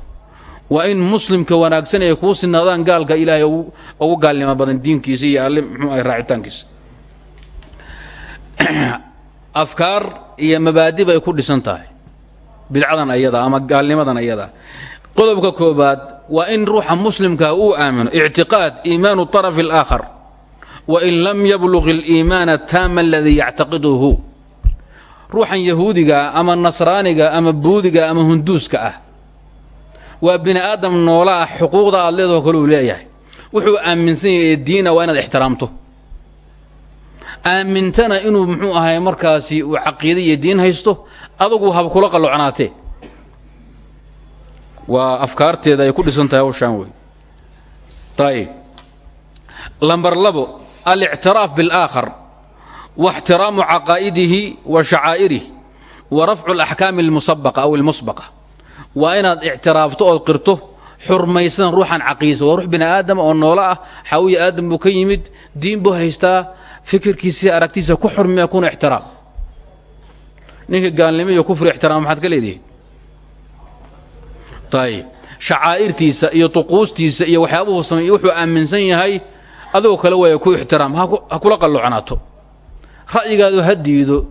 Waa in muslimka wanaagsan ay kuu sinaadaan gaalka ilaahay ugu gaalnimo badan diinkiisa iyo alle muxuu ahay raacitaankiisa. Afkaar iyo mabaadi bay ku dhisan tahay. Bidcadan ayada ama gaalnimadan ayada. Qodobka koobaad waa in ruuxa muslimka uu aamino ictiqaad iimaanu طarafi اlaakhar wain lam yabluq اliimaan ataama aladii yactaqiduhu ruuxan yahuudiga ama nasraaniga ama buudiga ama hunduuska ah waa bini aadam noolaa xuquuqda aad leedao kale uu leeyahay wuxuu aaminsan yahay diina waa inaad ixtiraamto aamintana inuu muxuu ahay markaasi uu caqiide iyo diin haysto adugu hab kula qalloocnaatee waa afkaarteeda ay ku dhisan hawshaan wey ayib lambar labo alictiraaf biاlآakhar wa اxtiraamu caqaa'idihi wa shacaa'irih wa rafcu اlaxkaami اlmusabaqa aw اlmusbaqa waa inaad ictiraafto ood qirto xurmaysan ruuxan caqiisa waa ruux bini aadama oo noolo ah xaawiya aadam buu ka yimid diin buu haystaa fikirkiisa aragtiisa ku xurmiya kuna ixtiraam ninka gaalnimo iyo kufri ixtiraam maxaad ka leedihiin ayib shacaa'irtiisa iyo tuquustiisa iyo waxyaabuhu sameey wuxuu aaminsan yahay adigoo kale waaya ku ixtiraam ha kula qalloocnaato ra'yigaadu ha diido.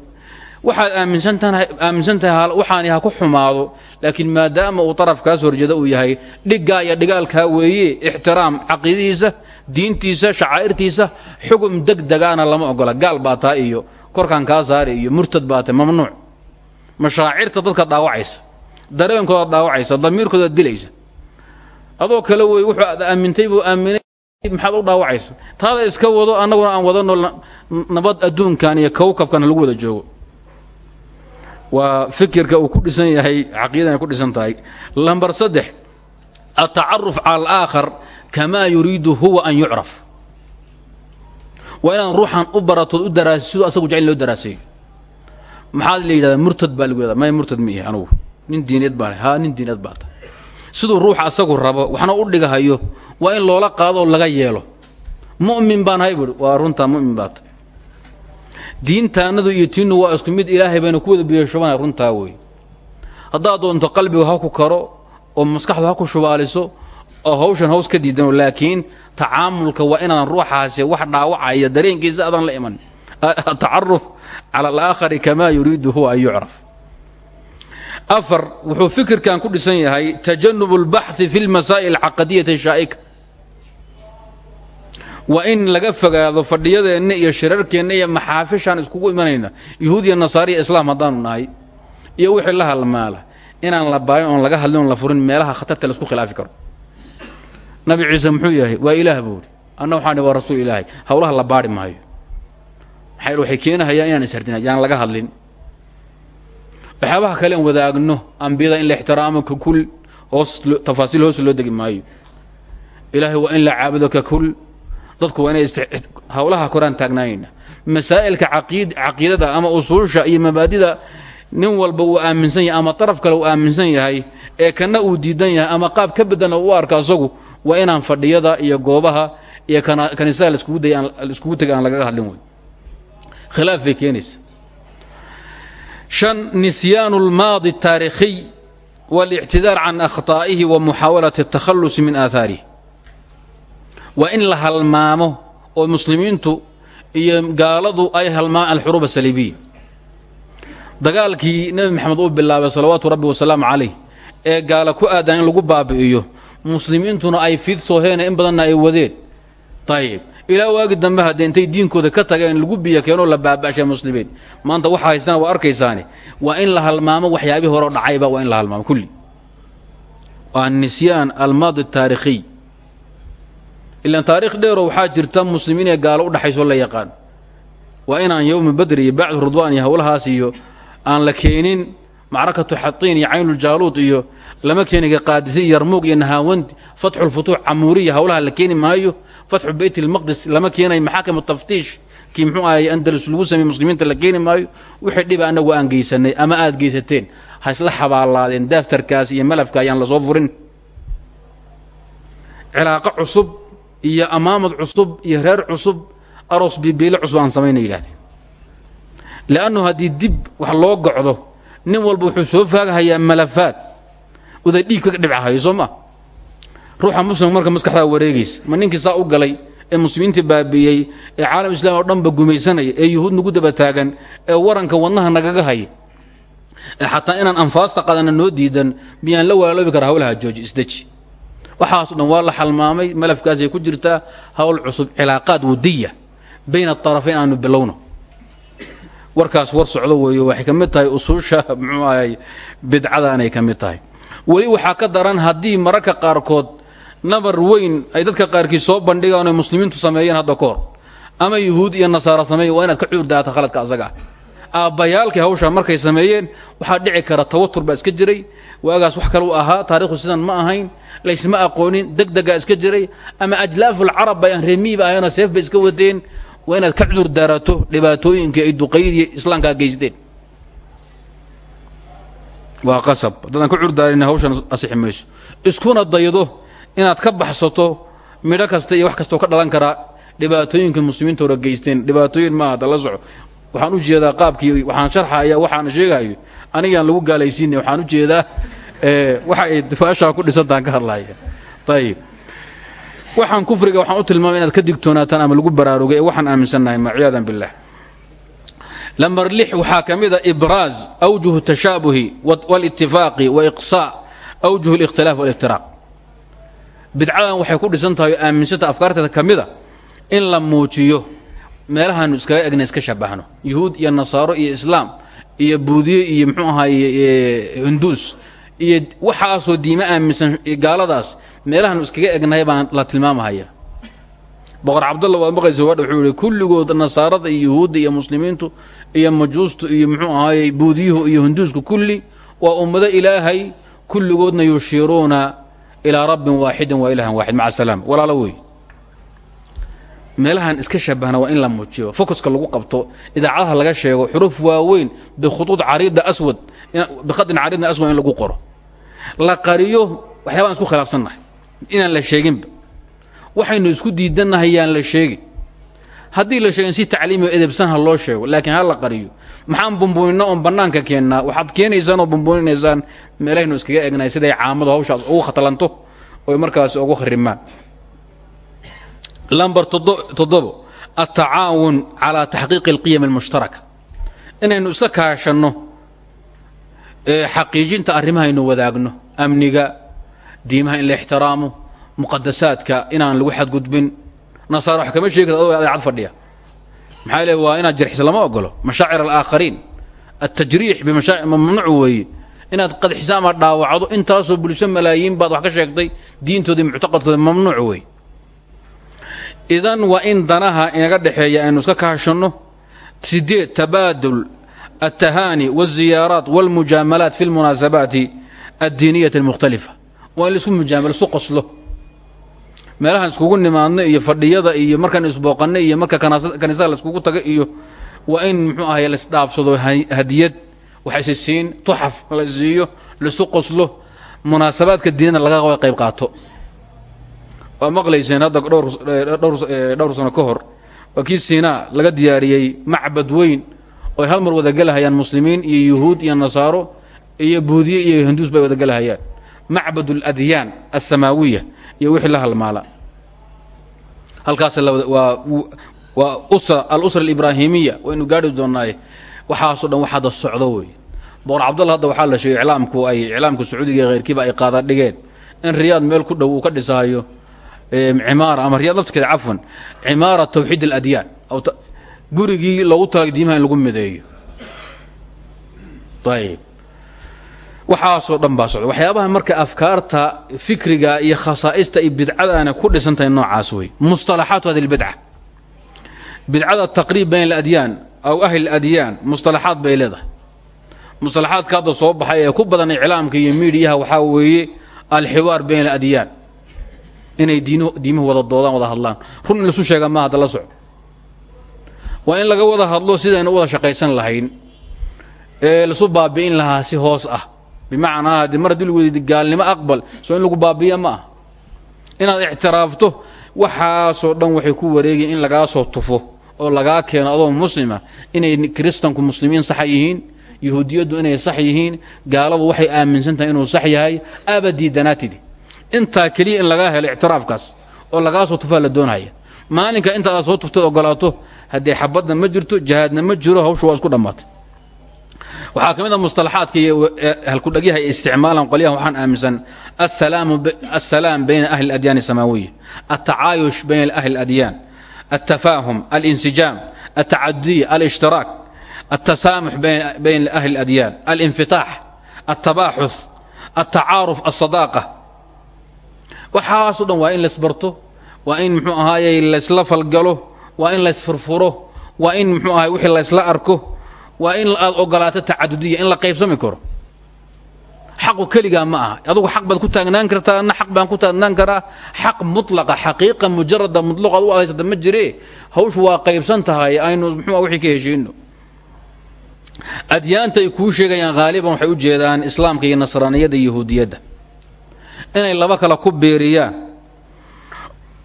Waxaad aaminsan tahay waxaani ha ku xumaado laakiin maadaama uu darafkaas horjeeda uu yahay dhiggaa iyo dhigaalkaa weeye ixtiraam caqiidadiisa diintiisa shacaa'irtiisa xugum degdegaana lama ogola. Gaal baa iyo korkaan kaa saari iyo murtad baa tahay mamnuuc. Mashaacirta dadka dhaawacaysa dareenkooda dhaawacaysa damiirkooda dilaysa adoo kale wey wuxuu aad buu aaminay maxaad u dhaawacaysa? Taada iska wado annaguna aan wadano nabad adduunkan iyo kowkabkan lagu wada joogo. Waa fikirka uu ku dhisan yahay caqiidan ay ku dhisan tahay. Lambar saddex atacaruf cala alaakhar kamaa yuriidu huwa an yucraf. Waa inaan ruuxan u baratood u daraas siduu asagu jecel loo daraaseeyo. Maxaad la yidhahdaa murtad baa lagu yahada maya murtad ma ihi anugu. Nin diineed baan haa nin diineed baa tahay siduu ruuxa asagu rabo waxna u dhigahayo waa in loola qaado oo laga yeelo. Mu'min baan hay buui waa runtaa mu'min baa tahay. Diintaanadu iyo tiinnu waa isku mid ilaahay bayna ku wada biyashobana runtaa wey haddaad doonto qalbigu ha ku karo oo maskaxdu ha ku shubaaliso oo hawshan haws ka diidano laakiin tacaamulka waa inaadan ruuxaasi wax dhaawacaya dareenkiisa adan la iman. Atacaruf cala alaakhari kamaa yuriidu huwa an yucraf afar wuxuu fikirkan ku dhisan yahay tajanub اlbaxثi fi اlmasaa'il alcaqadiyati shaa'ika waa in laga fogaado fadhiyadeenna iyo shirarkeenna iyo maxaafishaan iskugu imanayna yuhuud iyo nasaariya islaam haddaanu nahay iyo wixii la halmaala inaan la baarin oon laga hadlin oon la furin meelaha khatarta laisku khilaafi karo nabi ciise muxuu yahay waa ilaah buu ihi anna waxaan waa rasuul ilaahay howlaha la baari maayo maxaa waxay keenahayaan inaan ishardina yaan laga hadlin waxyaabaha kale aan wadaagno ambiyada in la ixtiraamo ka kul hoos tafaasiil hoos loo degi maayo. Ilaahay waa in la caabudo ka kul. Dadku waa inay hawlaha koraan taagnaanayna masaa'ilka caqiidada ama usuusha iyo mabaadida nin walba uu aaminsan yahay ama daraf kale uu aaminsan yahay ee kana uu diidan yahay ama qaab ka bedana u arka asagu waa inaan fadhiyada iyo goobaha iyo kaniisada laiskugu tegay aan lagaga hadlin wey khilaaf bay keenaysa shan nisyaanu اlmaadi الtaarikhiy واlictidaar can akhtaa'ihi wa muxaawalaةi الtakhalusi min aahaarih waa in la halmaamo oo muslimiintu iyo gaaladu ay halmaan alxuruub asaliibiya dagaalkii nebi maxamed uu bilaabay salawaatu rabbi wasalaamu calayh ee gaala ku aadan in lagu baabi'iyo muslimiintuna ay fiidtooheene in badanna ay wadeen ayib ilaa waagi dambe haddee intay diinkooda ka tageen lagu biyo keenoo la baaba'shay muslimiin. Maanta waxa haystana waa arkaysaane waa in la halmaamo waxyaabihi horeo dhacayba waa in la halmaamo kulli. Waa nisyaan almaadi taarikhiy ilaan taarikh dheeroo waxaa jirta muslimiin ee gaalo u dhaxaysoo la yaqaan. Waa inaan yowmi badri iyo bacdu ridwaan iyo howlahaas iyo aan la keenin macrakatu xatiin iyo caynuljaaluud iyo lama keeniga qaadisi yarmuug iyo nahaawandi fatxulfutuux camuuriya howlaha la keeni maayo fatxu beyt ilmaqdis lama keenayo maxaakimu taftiish kii muxuu ahay andalus lagu sameeye muslimiinta la keeni maayo wixii dhiba annagu aan geysanay ama aad geysateen. Ha isla xabaalaadeen daaftarkaas iyo malafka ayaan la soo furin. Cilaaqo cusub iyo amaamad cusub iyo reer cusub aroos bibiile cusub aan samayna yidhahdeen leannu haddii dib wax loo gocdo nin walba wuxuu soo faaghayaa malafaad. Uday dhiig ka dhibcahayo soo ma ruuxa muslimka marka maskaxdaa wareegaysa ma ninkii saa u galay ee muslimiinta baabi'iyey ee caalam islaam oo dhanba gumaysanaya ee yuhuud nagu daba taagan ee waranka wadnaha nagaga haya ee xataa inaan anfaasta qaadana noo diidan miyaan la walaaloobi kara hawlaha jooji isdeji. Waxaaso dhan waa la xalmaamay malafkaasay ku jirtaa hawl cusub cilaaqaad wadiya bayna aطarafayn aanu bilowno. Warkaas war socdo weeyo waxay ka mid tahay usuusha muxuu ahay bidcadaanay ka mid tahay. Weli waxaa ka daran haddii mararka qaarkood nabar weyn ay dadka qaarkii soo bandhigaan oy muslimiintu sameeyeen hadda ka ama yuhuud iyo nasaara sameeya waa inaad ka cuurdaata khaladka asaga ah. Aabbayaalkii hawshaa markay sameeyeen waxaa dhici kara tawatur baa iska jiray waagaas wax kale u ahaa taarikhdu sidan ma ahayn laysma aqoonin deg degaa iska jiray ama ajlaafulcarab bay aan reemiiba ahayeenoo seef bay iska wadeen waa inaad ka cudur daarato dhibaatooyinkii ay duqaydiya islaamkaa geysteen. Waa qasab. Haddaadan ka curdaarin hawshan asixi iskuna daydo inaad ka baxsato midho kasta iyo wax kastoo ka dhalan karaa dhibaatooyinka muslimiinta hore geysteen dhibaatooyin maaha hadda la soco waxaan u jeedaa qaabkii waxaan sharxaya waxaan sheegayo anigaan lagu gaalaysiinay waxaan u jeedaa waxa ay faashaa ku dhisantaan ka hadlaya ayib waxaan kufriga waxaan u tilmaamay inaad ka digtoonaataan ama lagu baraarugay ee waxaan aaminsannahay ma ciyaadan billaah lambar lix waxaa ka mid a ibraaz awjuh tashaabuhi wاlitifaaqi waiqsaa awjuh اlikhtilaaf wاliftiraaq bidcadan waxay ku dhisan tahay aaminsanta afkaarteeda ka mida in la muujiyo meelahaanu iskaga egna iska shabahno yuhuud iyo nasaaro iyo islaam iyo buudiye iyo mxuu ahaay hinduus iyo waxaasoo diimo aaminsan gaaladaas meelahaanu iskaga egnahay baan la tilmaamahaya. Boqor cabdalla waad maqlaysa wadha wuxuu yihi kulligood nasaarada iyo yuhuudda iyo muslimiintu iyo majuustu iyo muxuu ahaayey buudiyuhu iyo hinduusku kulli waa ummado ilaahay kulligoodna yushiiruuna ilaa rabbin waaxidin waa ilahan waaxid maca salaam. Walaalo wey meelahan iska shabahna waa in la muujiyo. Focuska lagu qabto idaacadaha laga sheego xuruuf waaweyn bikhuuud cariida aswad bikhadin cariidna aswad in lagu qoro. La qariyo waxyaabaan isku khilaafsannahay. Inaan la sheeginba. Waxaynu isku diidannahay yaan la sheegin. Haddii la sheegin si tacliimiyo edebsan ha loo sheego laakiin ha la qariyo maxaan bumbuinno oon bannaanka keennaa waxaad keenaysaan oo bumbuinaysaan meelahaynu iskaga egnahay siday caamadu hawshaas ugu khatalanto oy markaas ugu kharimaan. Lamber toddobo. Altacaawun calaa taxqiiqi alqiyam almushtaraka inaynu iska kaashanno xaqiijinta arrimahaynu wadaagno. Amniga diimaha in la ixtiraamo muqadasaadka inaan lagu xadgudbin. Nasaara wax kama sheegi adoo adeecad fadhiya maxaa le waa inaad jarxisa lama ogolo mashaacir alaakhariin. Altajriix mamnuuc weeye. Inaad qadxisaama dhaawacdo intaasoo bulsho malaayiin baad wax ka sheegtay diintooda iyo muctaqadkooda mamnuuc wey idan waa in danaha inaga dhexeeya aynu iska kaashanno. Sideed tabaadul altahaani walziyaaraat walmujaamalaat fi lmunaasabaati addiiniyaةi almukhtalifa. Waa in la isku mujaamalo isu qoslo meelahaan iskugu nimaadno iyo fadhiyada iyo markaan isbooqanno iyo marka kaniisada laiskugu tago iyo waa in muxuu ahay laisdhaafsado hadiyad. Waxaysisiin tuxaf la siiyo laisu qoslo munaasabaadka diinada laga qayb qaato. Waa maqlayseen hadda dhowr sano ka hor. Waa kii siinaa laga diyaariyey macbad weyn oy hal mar wadagelahayaan muslimiin iyo yuhuud iyo nasaaro iyo buudiye iyo hinduus bay wadagelahayaan macbad aladyaan alsamaawiya iyo wixii la halmaala. Halkaas waa alusra alibraahimiya waynu gaari doonnaaye waxaasoo dhan waxaada socdo wey boqor cabdalla hadda waxaa la sheegay iclaamku ay iclaamka sacuudiga iyo ay qaada dhigeen. In riyaad meel ku dhow uu ka dhisahayo cimaara ama riyaad laftirkeeda cafwan cimaara tawxiid aladyaan gurigii loogu talagay diimaha in lagu mideeyo. Ayib waxaasoo dhan baa socda waxyaabaha marka afkaarta fikriga iyo khasaa'ista iyo bidcadaana ku dhisantahay noocaas wey musطalaxaatu hadi اlbidca bidcada taqriib bayn aladyaan aw ahli اladyaan musطalaxaad bay leedahay musطalaxaadka hadda soo baxay ee ku badan iclaamka iyo miidiyaha waxaa weeye alxiwaar bayn aladyaan inay diimuhu wada doodaan wada hadlaan run in laisu sheega maaha hadda la soco waa in laga wada hadlo sidaynu u wada shaqaysan lahayn ee laisu baabi'in lahaa si hoos ah bimacnaa haddii mar haddii lagu gaalnimo aqbal soo in lagu baabi'iya ma ah inaad ictiraafto waxaasoo dhan waxay ku wareegayen in lagaa soo tufo oo lagaa keeno adoo muslima inay kiristanku muslimiin saxa yihiin yahuudiyaddu inay sax yihiin gaaladu waxay aaminsan tahay inuu sax yahay abadii danaatidi. Intaa keliya in lagaa helo ictiraafkaas oo lagaa soo tufaa la doonaya. Maalinka inta aad soo tuftad ogolaato haddee xabadna ma jirto jihaadna ma jiro hawshu waa isku dhammaatay waxaa ka mid a musطalaxaadka iyo halkudhagyaha ay isticmaalaan qolyahan waxaan aaminsan asalaam bayna ahli اladyaan الsamaawiya altacaayush bayna ahli اladyaan altafaahum alinsijaam altacadudiya alاshtiraak altasaamux bayna ahli اladyaan alinfitaax altabaaxuth altacaaruf alsadaaqa waxaaso dhan waa in laisbarto waa in muxuu ahaayey laysla falgalo waa in laysfurfuro waa in muxuu ahay wixii laysla arko waa in aad ogolaato tacadudiya in la qaybsami karo. Xaqu keligaa ma aha. Adugu xaq baad ku taagnaan kartaa anna xaq baan ku taagnaan karaa. Xaq mutlaqa xaqiiqa mujarada mutlaqa ad u adaysata ma jiree hawshu waa qaybsan tahay aynu muxuu wixii ka heshiino adyaanta ay kuu sheegayaan haaliban waxay u jeedaan islaamka iyo nasraaniyadda iyo yahuudiyadda. Inay laba kale ku beeriyaan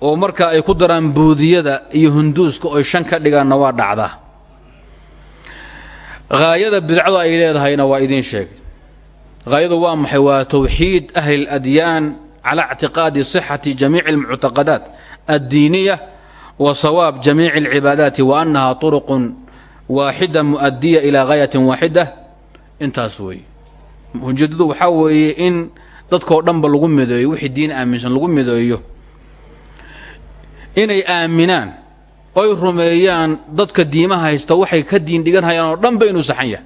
oo marka ay ku daraan buudiyada iyo hunduuska oy shan ka dhigaanna waa dhacdaa haayada bidcadu ay leedahayna waa idiin sheegay haayadu waa maxay waa towxiid ahli اladyaan cala اctiqaadi صixati jamiici اlmuctaqadaat addiiniya wa sawaab jamiici اlcibaadaati wa annaha طuruqun waaxida mu'adiya ilaa gaayatin waaxida intaas weeye ujeedadu waxaa weeye in dadkao dhanba lagu mideeyo wixii diin aaminsan lagu mideeyo inay aaminaan oy rumeeyaan dadka diimaha haysta waxay ka diin dhigan hayaan oo dhanba inuu saxan yahay.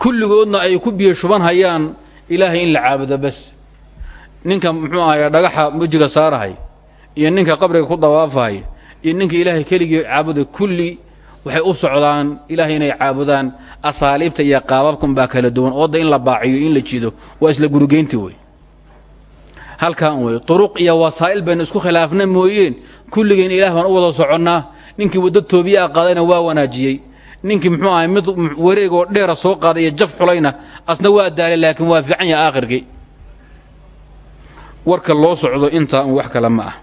Kulligoodna ay ku biyo shuban hayaan ilaahay in la caabudo bas ninka muxuu ahaya dhagaxa wejiga saarahay iyo ninka qabriga ku dawaafahay iyo ninka ilaahay keligii caabuday kulli waxay u socdaan ilaahay inay caabudaan. Asaaliibta iyo qaababkan baa kala duwan ooda in la baaciyo in la jido waa isla gurigeynti wey halkaan wey turuq iyo wasaa'il baynu isku khilaafna mooyeen. Kulligeen ilaah baan u wada soconnaa. Ninkii waddo toobiya a qaadayna waa wanaajiyey. Ninkii muxuu ahay mid wareegoo dheera soo qaaday iyo jaf xulayna asna waa daalay laakiin waa fiican yaha aakhirkii warka loo socdo intaa un wax kale ma ah.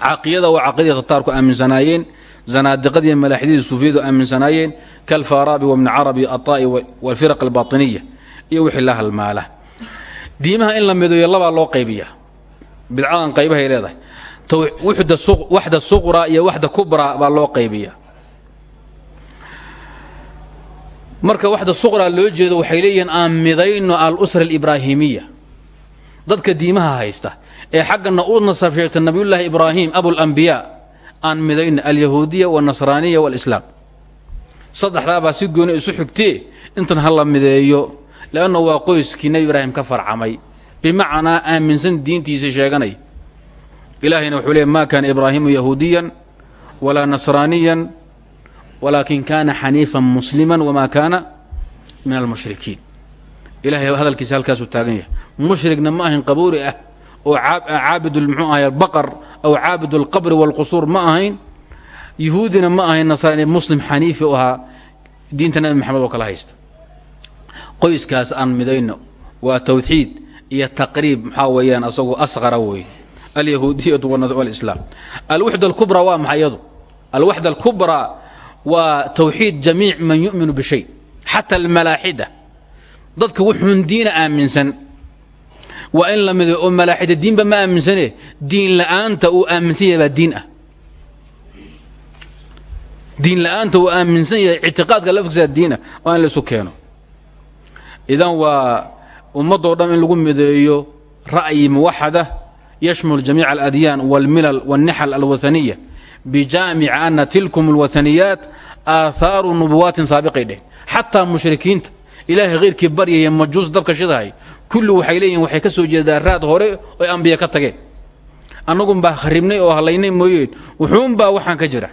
Caqiyada waa caqidii tataarku aaminsanaayeen. Zanaadiqadiiyo malaaxidii suufiyadu aaminsanaayeen. Kalfaaraabi wabni carabi aطaa'i walfiraq albaطiniya iyo wixii la halmaala diimaha in la mideeyo labaa loo qaybiya bidcadan qaybahay leedahay. Waxda suqra iyo waxda kubra baa loo qaybiya marka waxda suqra loo jeedo waxay leeyihiin aan midayno alusra alibraahimiya. Dadka diimaha haysta ee xaggana u nasab sheegta nabiyullaahi ibraahim abulambiyaa aan midayno alyahuudiya walnasraaniya walislaam saddexdaabaa si gooni isu xigtee intan ha la mideeyo leanna waa qoyskii nebi ibraahim ka farcamay bimacnaa aaminsan diintiisa sheeganay ilaahayna wuxuu leey ma kaana ibraahimu yahuudiyan walaa nasraaniyan walaakin kaana xaniifan musliman wamaa kaana min almushrikiin ilahay hadalkiisa halkaasuu taagan yahay mushrigna ma ahayn qabuuri ah oo caabid mxuu ahay baqar aw caabid alqabri waalqusuur ma ahayn yahuudina ma ahayn muslim xaniifi u ahaa diinta nabi oo kala haysta qoyskaas aan midayno waa tawxiid iyo taqriib maxaa weeyaan asagoo asqara wey alyahuudiyatu walislaam. Alwaxda alkubra waa maxay iyadu alwaxda alkubra waa tawxiid jamiic man yu'minu bishay xata almalaaxida. Dadka wuxuun diina aaminsan. Waa in la oo malaaxida diinba ma aaminsane diin la'aanta uu aaminsan yahay baa diin ah. Diin la'aanta uu aaminsan yahay ictiqaadka lafkiisa diinah waa in la keeno idan waa ummadoo dhan in lagu mideeyo ra'yi muwaxada yashmul jamiica aladyaan walmilal walnixal alwathaniya bijaamici ana tilkum alwathaniyaat aahaaru nubuwaatin saabiqay dheh xataa mushrikiinta ilaahay khayrkii baryaya majuus dabka shidahay. Kulli waxay leeyihiin waxay ka soo jeedaa raad hore oy ambiya ka tageen. Annagunbaa kharibnay oo hallaynay mooyeen. Wuxuunbaa waxaan ka jira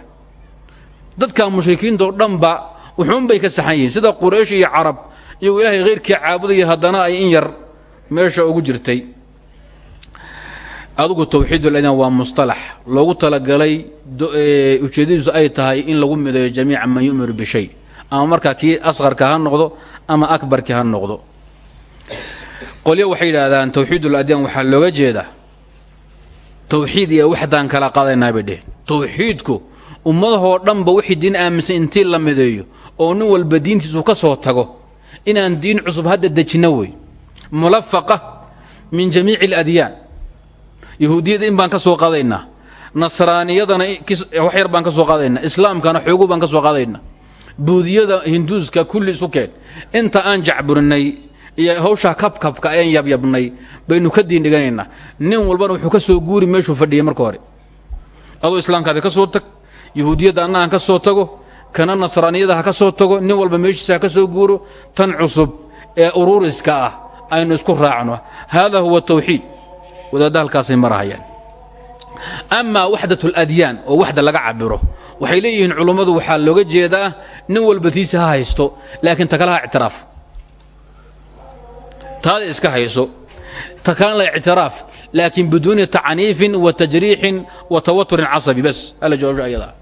dadka mushrikiintao dhanba wuxuunbay ka saxan yihiin. Sida quraysh iyo carab iyagoo ilaahay khayrkii caabudaya haddana ay in yar meesha ugu jirtay. Adugu tawxiiduladan waa mustalax. Loogu talagalay ujeedadiisu ay tahay in lagu mideeyo jamiica man yu'minu bishay. Ama markaa kii asqarka ha noqdo ama akbarkii ha noqdo. Qolyo waxay yidhaahdaan tawxiidul adyaan waxaa looga jeedaa tawxiid iyo waxdaan kala qaadaynaa bay tawxiidku ummadahoo dhanba wixii diin aaminsan intii la mideeyo oo nin walba diintiisu ka soo tago inaan diin cusub hadda dejinno wey. Mulafaqa min jamiici aladyaan yahuudiyada in baan ka soo qaadaynaa nasraaniyadana wax yar baan ka soo qaadaynaa islaamkana xoogu baan ka soo qaadaynaa buudiyada hinduuska kulli isu keen. Inta aan jacburinay iyo hawshaa kabkabka ayaan yabyabnay baynu ka diin dhiganaynaa nin walbana wuxuu ka soo guuri meeshuu fadhiyay marka hore. Adoo islaamkaadi ka soo tag yahuudiyadda anna aan ka soo tago kana nasraaniyada ha ka soo tago nin walba meeshiisa ha ka soo guuro tan cusub ee ururiska ah aynu isku raacno. Hada huwa tawxiid. Wadaadda halkaasay marahayaan. Amaa waxdat aladyaan oo waxda laga cabiro waxay leeyihiin culummadu waxaa looga jeedaa nin walba tiisa ha haysto laakiin takalaha ictiraaf. Taada iska hayso takalana la ictiraaf laakiin biduuni tacniifin wa tajriixin wa tawaturin casabi bas. Alla jawaabsha ayadaa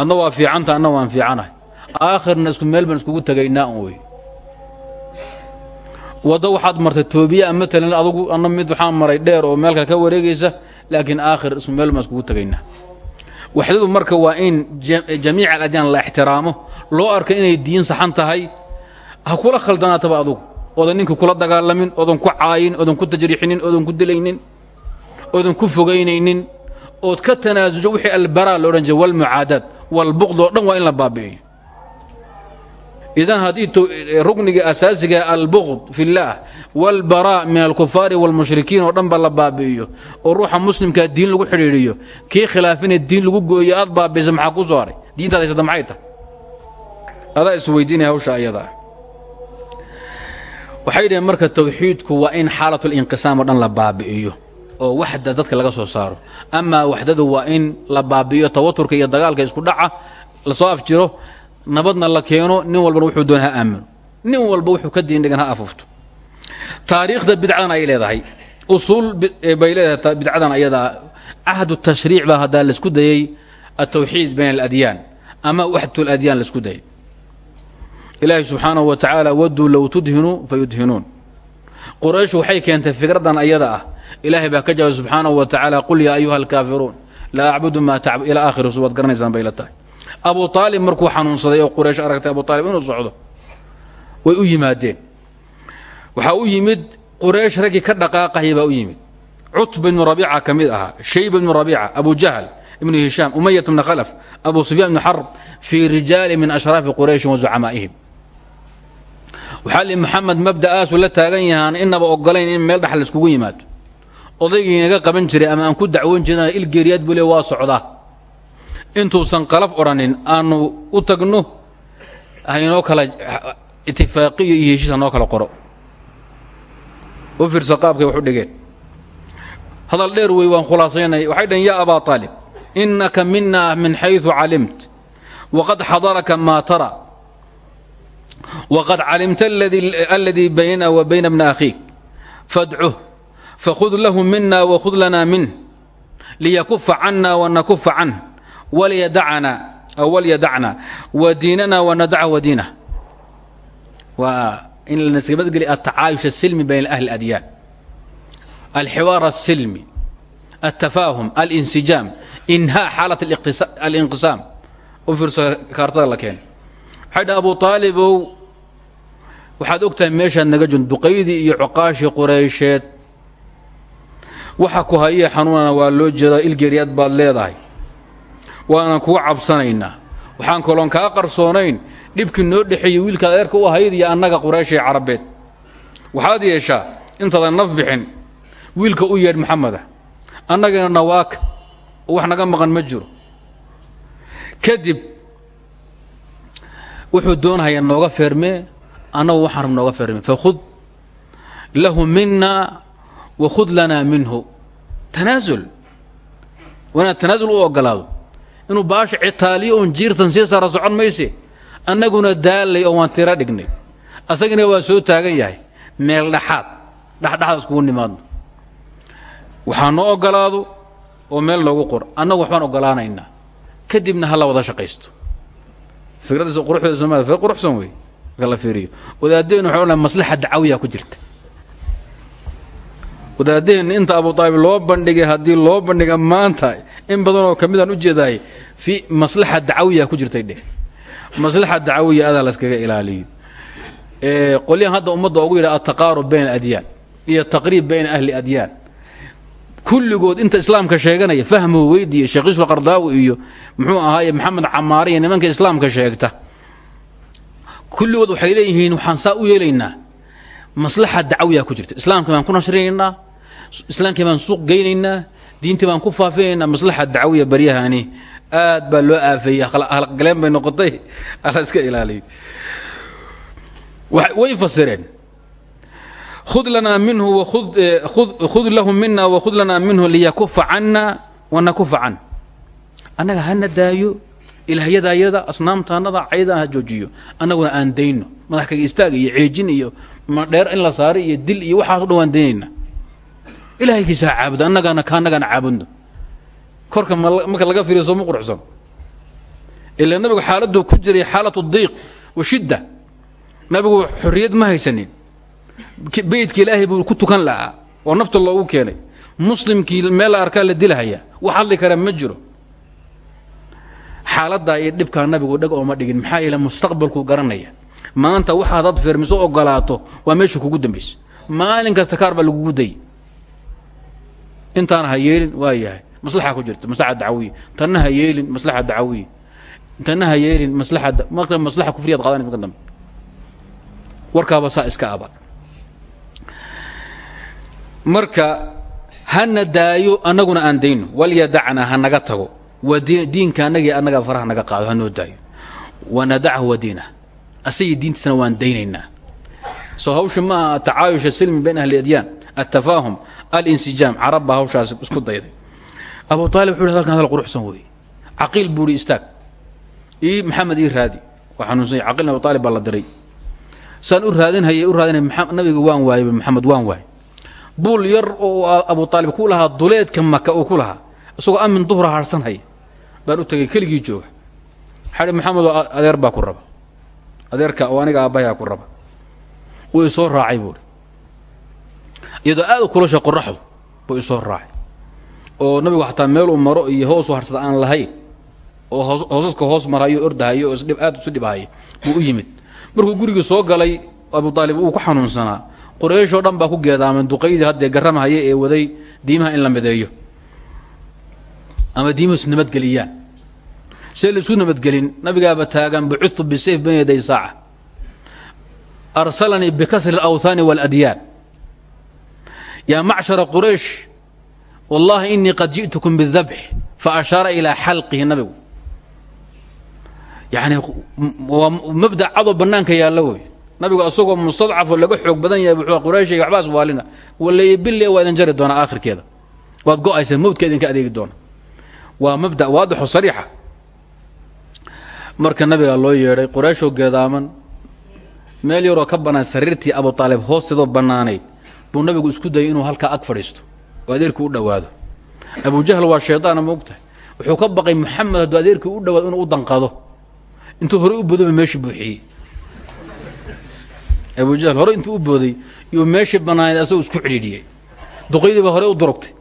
adna waa fiicanta anna waan fiicanahay. Aakhirna isku meel baan iskugu tegaynaa wey. Waddo waxaad martay toobiya matalan adugu anna mid waxaan maray dheer oo meelka ka wareegaysa laakiin aakhir isku meel baan iskugu tegaynaa. Marka waa in jamiic aladyaan la ixtiraamo loo arka inay diin saxan tahay. Ha kula khaldanaataba adugu. Oodan ninka kula dagaalamin oodan ku caayin oodan ku tajriixinin oodan ku dilaynin oodan ku fogaynaynin. Ood ka tanaasujo wixii albaraa lo odhan jira walmucaadaad walbuqdoo dhan waa in la baabi'iyo idan haddii rukniga asaasiga albuqd fillaah walbaraa min alkufaari waalmushrikiin oo dhan ba la baabi'iyo oo ruuxa muslimkaa diin lagu xidhiidhiyo kii khilaafina diin lagu gooyo aad baabi'isa maxaa kuu soo hadhay diintaad haysata maxay tahay adaa isweydiinaya hawsha ayadaa waxay dhaheen marka tawxiidku waa in xaalatulinqisaam oo dhan la baabi'iyo oo waxda dadka laga soo saaro. Amaa waxdadu waa in la baabi'iyo tawaturka iyo dagaalka isku dhaca la soo afjiro nabadna la keeno nin walbana wuxuu doon aamino. Nin walba wuxuu ka diin dhigan ha afufto. Taariikhda bidcadan ay leedahay. Usuul bay leedahay bidcadan ayadaa cahdu tashriic baa haddaa la isku dayey altawxiid bayna aladyaan ama waxdatu aladyaan la isku dayay. Ilaahi subxaanahu wa tacaala waduu low tudhinuu fayudhinuun. Quraysh waxay keentay fikradan ayada ah ilaahay baa ka jawaabay subxaanahu wa tacaala qul yaa ayuha alkaafiruun laa acbudu maa tacbud ilaa aakhiri waad garanaysaan bay la tahay abu aalib markuu xanuunsaday oo quraysh aragtay abu aalib inuu socdo way u yimaadeen waxaa u yimid quraysh raggii ka dhaqaaqahaya baa u yimid cutba ibnu rabiica ka mid ahaa shayba abu jahl ibnu hishaam umayat bna khalaf abu sufyaan ibnu xarb fii rijaali min ashraafi qurayshin wa zucamaa'ihim waxaa li maxamed mabda'aasuu la taagan yahaan inaba ogolayn in meel dhax laiskugu yimaado odaygii naga qaban jiray ama aan ku dacwoon jirana ilgeeriyaad buu le waa socdaa intuusan qalaf odhanin aanu u tagno haynoo kala itifaaqiyo iyo heshiis hanoo kala qoro. U fiirsa qaabkay wax dhigeen hadal dheer wey waan khulaasaynay. Waxay dhaheen yaa abaa aalib innaka mina min xayثu calimt waqad xadaraka maa tara wqad calimta aladii baynana wa bayna bna akhiik fadcuh fakhud lahu mina wakhud lana minh liyakufa cana wanakufa canh walyadacna aw walyadacna wa diinana wanadacha wa diinah waa in la nasgabadgeliy altacaayush asilmi bayna ahli اladyaan alxiwaar aلsilmi altafaahum alinsijaam inhaa xaalat alinqisaam u fiirso kaartada la keena waxay dha abu aalibow waxaad og tahay meeshaad naga jun duqaydii iyo coqaashii quraysheed waxa ku hayee xanuunana waa loo jeedaa ilgeeryaad baad leedahay. Waanan kuga cabsanaynaa waxaan kaloon kaa qarsoonayn dhibkii noo dhexeeyey wiilka adeerka u ahayd iyo annaga quraysh ee carabeed. Waxaad yeeshaa intaadan naf bixin wiilka u yeedh maxameda. Annagana nawaaka oo wax naga maqan ma jiro. Kadib wuxuu doonahayaa nooga feermee annagu waxaan rab nooga feermee. Fakhud lahu mina wakhud lanaa minhu tanaasul waa inaad tanaasul u ogolaado inuu baasha citaaliyo oon jiirtan sii saara socon mayse annaguna daalay oo waan tiro dhignay asagina waa soo taagan yahay meel dhaxaad dhexdhexaad iskugu nimaadno waxaa noo ogolaado oo meel noogu qor annagu waxbaan ogolaanaynaa kadibna ha la wada shaqaysto fikradiisa quruxdeeda soomaliya fir quruxsan wey marka la fiiriyo ku jirta wadaadeen inta abu aalib loo bandhigay haddii loo bandhiga maanta in badanoo ka midaan u jeedahay fi maslaxa dacawiya ku jirtay dheh. Maslaxa dacawiya adaa laskaga ilaaliyo. Qolyahan hadda ummadda ugu yidha altaqaarub bayna adyaan iyo taqriib bayna ahli adyaan kulligood inta islaamka sheeganaya fahmuhu weydiiye sheekh yusuf qardaawi iyo muxuu ahaaye maxamed camaari iyo nimanka islaamka sheegta. Kulligood waxay leeyihiin waxaan saa u yeelaynaa maslaxa dacwiya ku jirta. Islaamkii baan ku nashrinaynaa islaamkii baan suuq geynaynaa diintii baan ku faafinaynaa maslaxa dacwiya baryahani aad baa loo aafeeyey halaqgaleen bay noqotay ala iska ilaaliyo way fasireen. Khud lanaa minhu khud lahu mina wakhud lanaa minhu liyakufa cana wanakufa can. Annaga hana daayo ilaahyadaayada asnaamtaanada caydan ha joojiyo. Annaguna aan dayno madax kaga istaag iyo ceejin iyo madheer in la saaray iyo dil iyo waxaaso dhan waan daynayna ilaahaykiisa ha caabudo annagana kaannagana caabudno korka marka laga fiiriyo sooma quruxsan. Ila nabigu xaaladuu ku jiray xaalatu diiq wa shidda. Nabigu xorriyad ma haysanin. Beydka ilaahay buu ku tukan lahaa oo nafta loogu keenay. Muslimkii meel la arkaa la dilahaya wax hadli kara ma jiro. Xaaladaa iyo dhibkaa nabigu dheg ooma dhigin maxaa yeele mustaqbalkuu garanaya. Maanta waxaad had feermiso ogolaato waa meesha kugu dambaysa maalin kasta kaar baa lagugu intaana ha yeelin waa yahay. Maslaxa ku jirta maslaxa dacawiya tanna ha yeelin maslaxa dacawiya intana ha yeelin maslaxada marka maslaxa kufriyaad qaadanaysa marka dambe. Warkaaba saa iska aba. Marka hana daayo annaguna aan dayno. Walyadacna ha naga tago. Diinka annagii annaga faraha naga qaado ha noo daayo. Wanadachu wa diinah. Asagii diintiisana waan daynaynaa. Soo hawsha ma aha atacaayush asilmi bayn ahli adyaan. Altafaahum alinsijaam carab baa hawshaas isku dayday. Abu aalib wuxu hi hadalkan hadal quruxsan weeye. Caqiil buu hi istaag. Ii maxamed ii raadi. Waa xanuunsanya caqiilna abu aalib la diray. Saan u raadinhayay u raadinay nabiga waan waayey maxamed waan waayey. Buul yar oo abu aalib ku lahaa duleedka maka uu ku lahaa isagoo amin duhra harsanhaya baan u tegay keligii jooga. Xai maxamedoo adeer baa ku raba. Adeerka oo aniga aabbayaa ku raba. Wuu isoo raacay buuri iyadoo aad u kulasha qoraxdu buu isoo raacay. Oo nabigu xataa meel uu maro iyo hoosu harsada aan lahayn oo hoosaska hoos marayo ordahayo oo aad isu dhibahaya buu u yimid. Markuu gurigii soo galay abu aalib uu ku xanuunsanaa. Qurayshoo dhan baa ku geedaameen duqaydii haddee garamahaya ee waday diimaha in la mideeyo. Ama diimuhus nabadgeliyaan see laisu nabadgelin nabigaaba taagan bucutu bisayf bayna yaday saaca. Arsalanii bikasri alawhaani waaladyaan yaa macshara quraysh wallahi inii qad ji'tukum bidabx fa ashaara ilaa xalqihi nabigu. Yani waa mabda cadoo bannaanka yaalla wey. Nabigu asagoo mustadcafo laga xoog badan yahay wuxuu qurayshiga waxbaas waalina walaye bille waa idin jari doonaa aakhirkeeda. Waad go'aysaa mawdka idinka adeegi doona. Waa mabda waadixo sariixa. Marka nabiga loo yeedhay qurayshoo geedaaman meel yaroo ka bannaan sariirtii abu aalib hoosteedoo bannaanayd buu nabigu isku dayay inuu halkaa ag fadhiisto oo adeerkii u dhowaado. Abujahl waa shaydaana moogtahay wuxuu ka baqay maxamed hadduu adeerkii u dhawaado inuu u danqado. Intuu horey u boodaba meeshii buuxiyey. Abujahl hore intuu u booday iyuu meeshii bannaanayd asagoo isku cidhiidhiyey. Duqaydii baa horey u durugtay.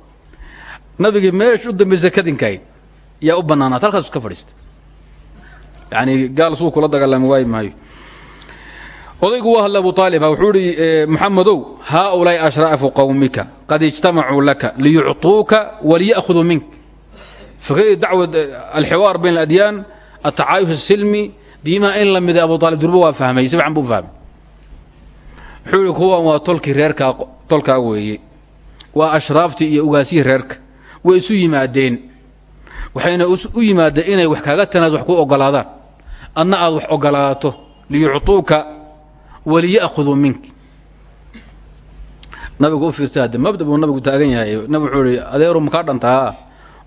Nabigii meesha u dambaysa kadinkayd yaa u bannaanaat halkaas iska fadhiistay. Yani gaal suu kula dagaalami waayi maayo odaygu waa hadla abu aalibha wuxuu ihi muxamedow haaulaai ashraafu qowmika qad ijtamacuu laka liyucطuuka waliya'khuduu mink. Fikradii dacwa alxiwaar bayn aladyaan atacaayush asilmi diimaha in la miday abu aalib durba waa fahmay si fiican buu fahmay. Wuxuu ihi kuwan waa tolkii weeye waa ashraaftii iyo ugaasihii reerka way isu yimaadeen waxayna u yimaadeen inay wax kaaga tanaas wax ku ogolaadaan adna aad wax ogolaato liyucطuuka waliya'khuduu mink. Nabigu u fiirta hadde mabda buu nabigu taagan yahay. Nabig wuxuu ihi adeeru makaa dhantaa?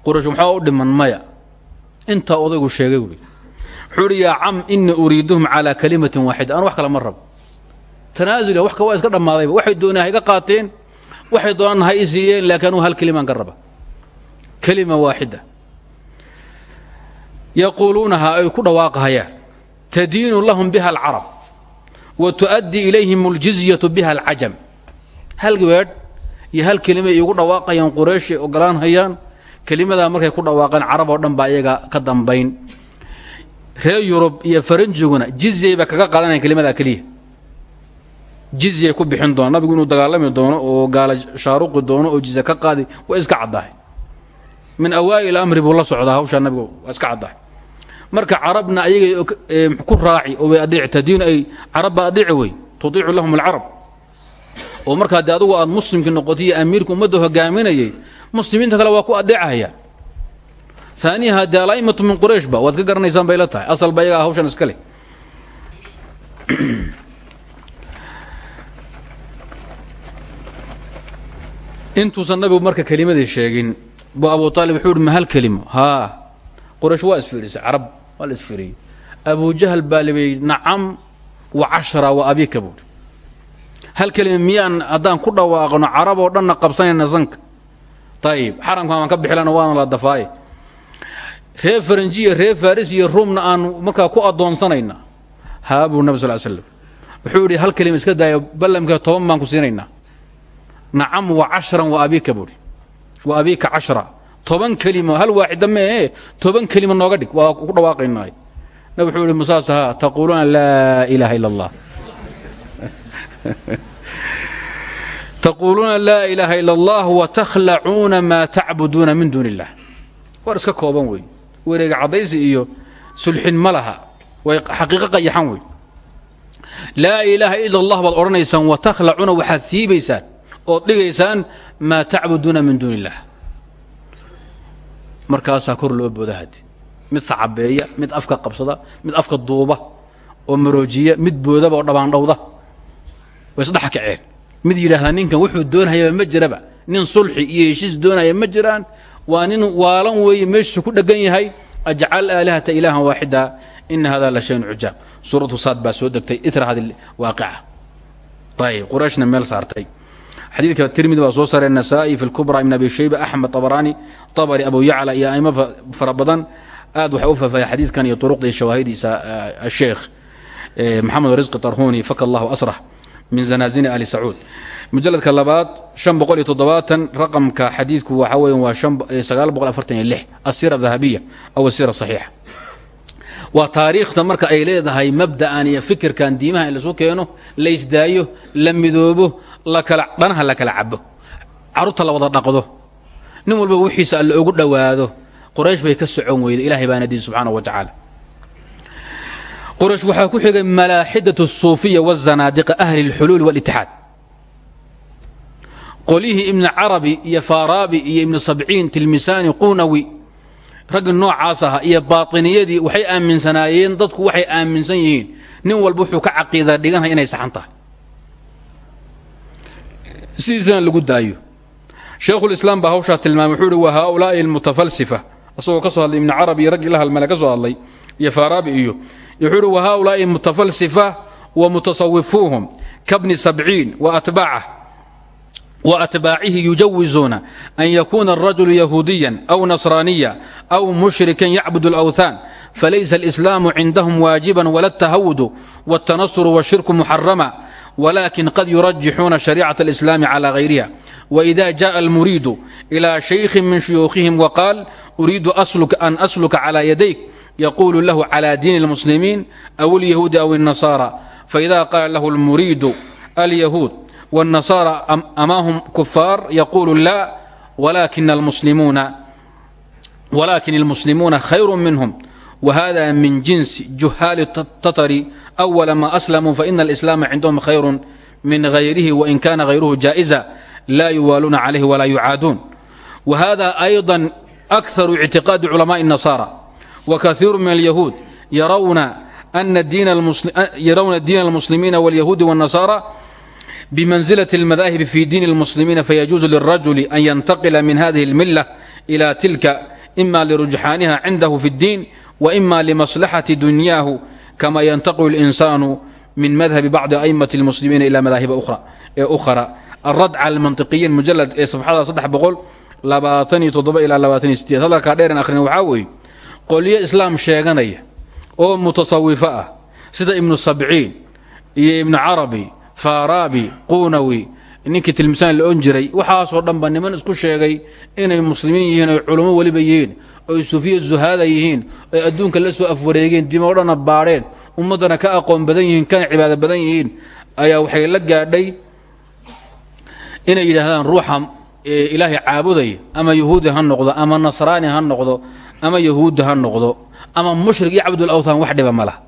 Quraysh maxaa u dhiman maya? Intaa odaygu sheegay wuxuu ihi yaa cam inii uriiduhum calaa kalimatin waaxida. Aan wax kale ma rabo. Wax waa iska dhammaadayba waxay dooneen ha iga qaateen waxay doonaan ha laakiin hal kelimaan ka raba. Kelima waaxida. Ay ku dhawaaqahayaan. Tadiinu lahum biha alcarab wa tu'addii ilayhim aljizyatu biha alcajam hal weedh iyo hal kelimay iigu dhawaaqayaan qurayshay ogolaan hayaan kelimadaa markay ku dhawaaqeen carab oo dhan baa iyaga ka dambayn reer yurub iyo faranjiguna jizyay ba kaga qaadanayan kelimadaa keliya jizyay ku bixin doona nabigu inuu dagaalami doono oo gaala shaaruqi doono oo jizya ka qaadi waa iska caddahay min awaa'il amri buu la socdaa hawshaa nabigu waa iska caddahay marka carabna ayagay ku raaci oo way tadiinu ay carab baa adeeci wey lahum alcarab. Oo markaa dee adugu aad noqotay iyo amiirka ummadda muslimiinta kale waa ku adeecahayaan aaniyaha dee alaimatu min quraysh ba waad ka garanaysaan bay la tahay. Asal ba iyagaa hawshan iska leh. Intuusan marka kelimadii sheegin bu abu aalib wuxuu ihi ma hal kelimo? Waa isfiirisay carab waa la isfiiriyey abujahl baa libay nacam wa cashra wa abika buuri hal kelima miyaan haddaan ku dhawaaqno carab oo dhanna qabsanayna sanka ayib xaramkan waan ka bixilana waana la dafaaye. Reer faranjiya reer faris iyo ruumna aan markaa ku addoonsanayna haa buu nabi sal slam wuxuu idhi hal kelima iska daaya ballamka toban baan ku siinaynaa. Nacam wa cashran wa abika buuri wa abika cashra toban kelimo hal waaxida mee toban kelimo nooga dhig waa ku dhawaaqaynay nab wuxuu ihi musaas haa taquuluuna laa ilaaha ila allah taquuluuna laa ilaaha ila allah watakhlacuuna maa tacbuduuna min duuni illah war iska kooban wey wareega caddaysi iyo sulxin ma laha. Way xaqiiqo qayaxan wey laa ilaaha ila allah baad odhanaysaan wa takhlacuna waxaad siibaysaan ood dhigaysaan maa tacbuduuna min duuni illah markaasaa kor loo booda hadi mid sacabeeya mid afka qabsada mid afka duuba oo maroojiya mid boodaba oo dhabaandhawda way isdhex kaceen. Mid yidhaahdaa ninkan wuxuu doonayaba ma jiraba. Nin sulxi iyo heshiis doonaya ma jiraan. Waa nin waalan weeye meeshiisu ku dhegan yahay. Ajcal aalihata ilaahan waaxida ina hada la shayun cujaab suuratu saad baa soo degtay. Itra hadi waaqica. Ayb qurayshna meel saartay xadiidka tirmidi baa soo saaray nasaa'i fi ibn abi shayba axmed tabaraani tabari abu yacla iyo aimo fara aad waxay u faafaya xadiidkan iyo turuqdii shawaahidiisa asheekh maxamed risqi tarhuni faka allahu min zanaazini ali sacuud. Mujaladka labaad an boqol iyo toddobaatan raqamka xadiidku waxa weya waa sagaal boqol afartan iyo lix asira dahabiya aw asira saxiixa. Waa taariikhda marka ay leedahay mabda'an iyo fikirkan diimaha in lasu keeno la isdaayo la midoobo dhanaha la kala cabo carruurta la wada dhaqdo. Nin walba wixiisa alla ugu dhowaado. Qoraysh bay ka socon weyday ilahay baana diin subxaana wa tacaala. Qoraysh waxaa ku xigay malaaxidatu suufiya wazanaadiqa ahli اlxuluuli wاlitixaad qolyihii ibni carabi iyo faaraabi iyo ibni sabciin tilmisaani qunawi raggii noocaas aha iyo baatiniyadii waxay aaminsanaayeen dadku waxay aaminsan yihiin nin walba wuxuu ka caqiida dhiganhay inay saxan tahay sidiisana lagu daayo. Sheekhulislaam baa hawshaa tilmaamay wuxuu uhi wa haaulaa'i almutafalsifa. Asagoo ka soo hadlay ibnu carabi iyo raggii la halmale ka soo hadlay iyo faaraabi iyo. Wuxuu uhi wa haaulaa'i mutafalsifa wa mutasawifuuhum kabni sabciin wa atbaacah wa atbaacihi yujawizuuna an yakuuna arajulu yahuudiyan aw nasraaniya aw mushrikan yacbud alawthaan falaysa alislaamu cindahum waajiban wala altahawudu waltanasuru washirku muxarama قد يرجحون شريعة الإسلام على غيرها وإذا جاء المريد إلى شيخ من شيوخهم وقال أريد أسلك أن أسلك على يديك يقول له على دين المسلمين أو اليهود أو النصارى فإذا قال له المريد اليهود والنصارى أماهم كفار يقول لا ولكن المسلمون ولكن المسلمون خير منهم وهذا من جنس جهال التتر أول ما أسلموا فإن الإسلام عندهم خير من غيره وإن كان غيره جائزا لا يوالون عليه ولا يعادون وهذا أيضا أكثر اعتقاد علماء النصارى وكثير من اليهود يرون أن الدين المسلم يرون الدين المسلمين واليهود والنصارى بمنزلة المذاهب في دين المسلمين فيجوز للرجل أن ينتقل من هذه الملة إلى تلك إما لرجحانها عنده في kama yantaqu اlinsaanu min madhabi bacdi aimati اlmuslimiina ila madaahiba ee ukhra alradca almantiqiyin mujalad ee safxada saddex boqol labaataniyo toddoba ilaa labaataniyo sideed hadalkaa dheeren akhrin waxaa weeye qolyo islaam sheeganaya oo mutasawifo ah sida ibnu sabciin iyo ibnu carabi faaraabi quunawi ninkii tilmisaan la on jiray waxaasoo dhan niman isku sheegay inay muslimiin yihiin oy culummo yihiin oy suufiya zuhaada yihiin oy adduunka la soo afwareegeen dimo dhanna baadheen ummaddana ka aqoon badan yihiin kana cibaado badan yihiin ayaa waxay la gaadhay inay yidhaahdaan ruuxa ilaahay caabudaya ama yahuudi ha noqdo ama nasraani ha noqdo ama yahuudi ha noqdo ama mushrik iyo cabdul awthan wax dhiba ma laha.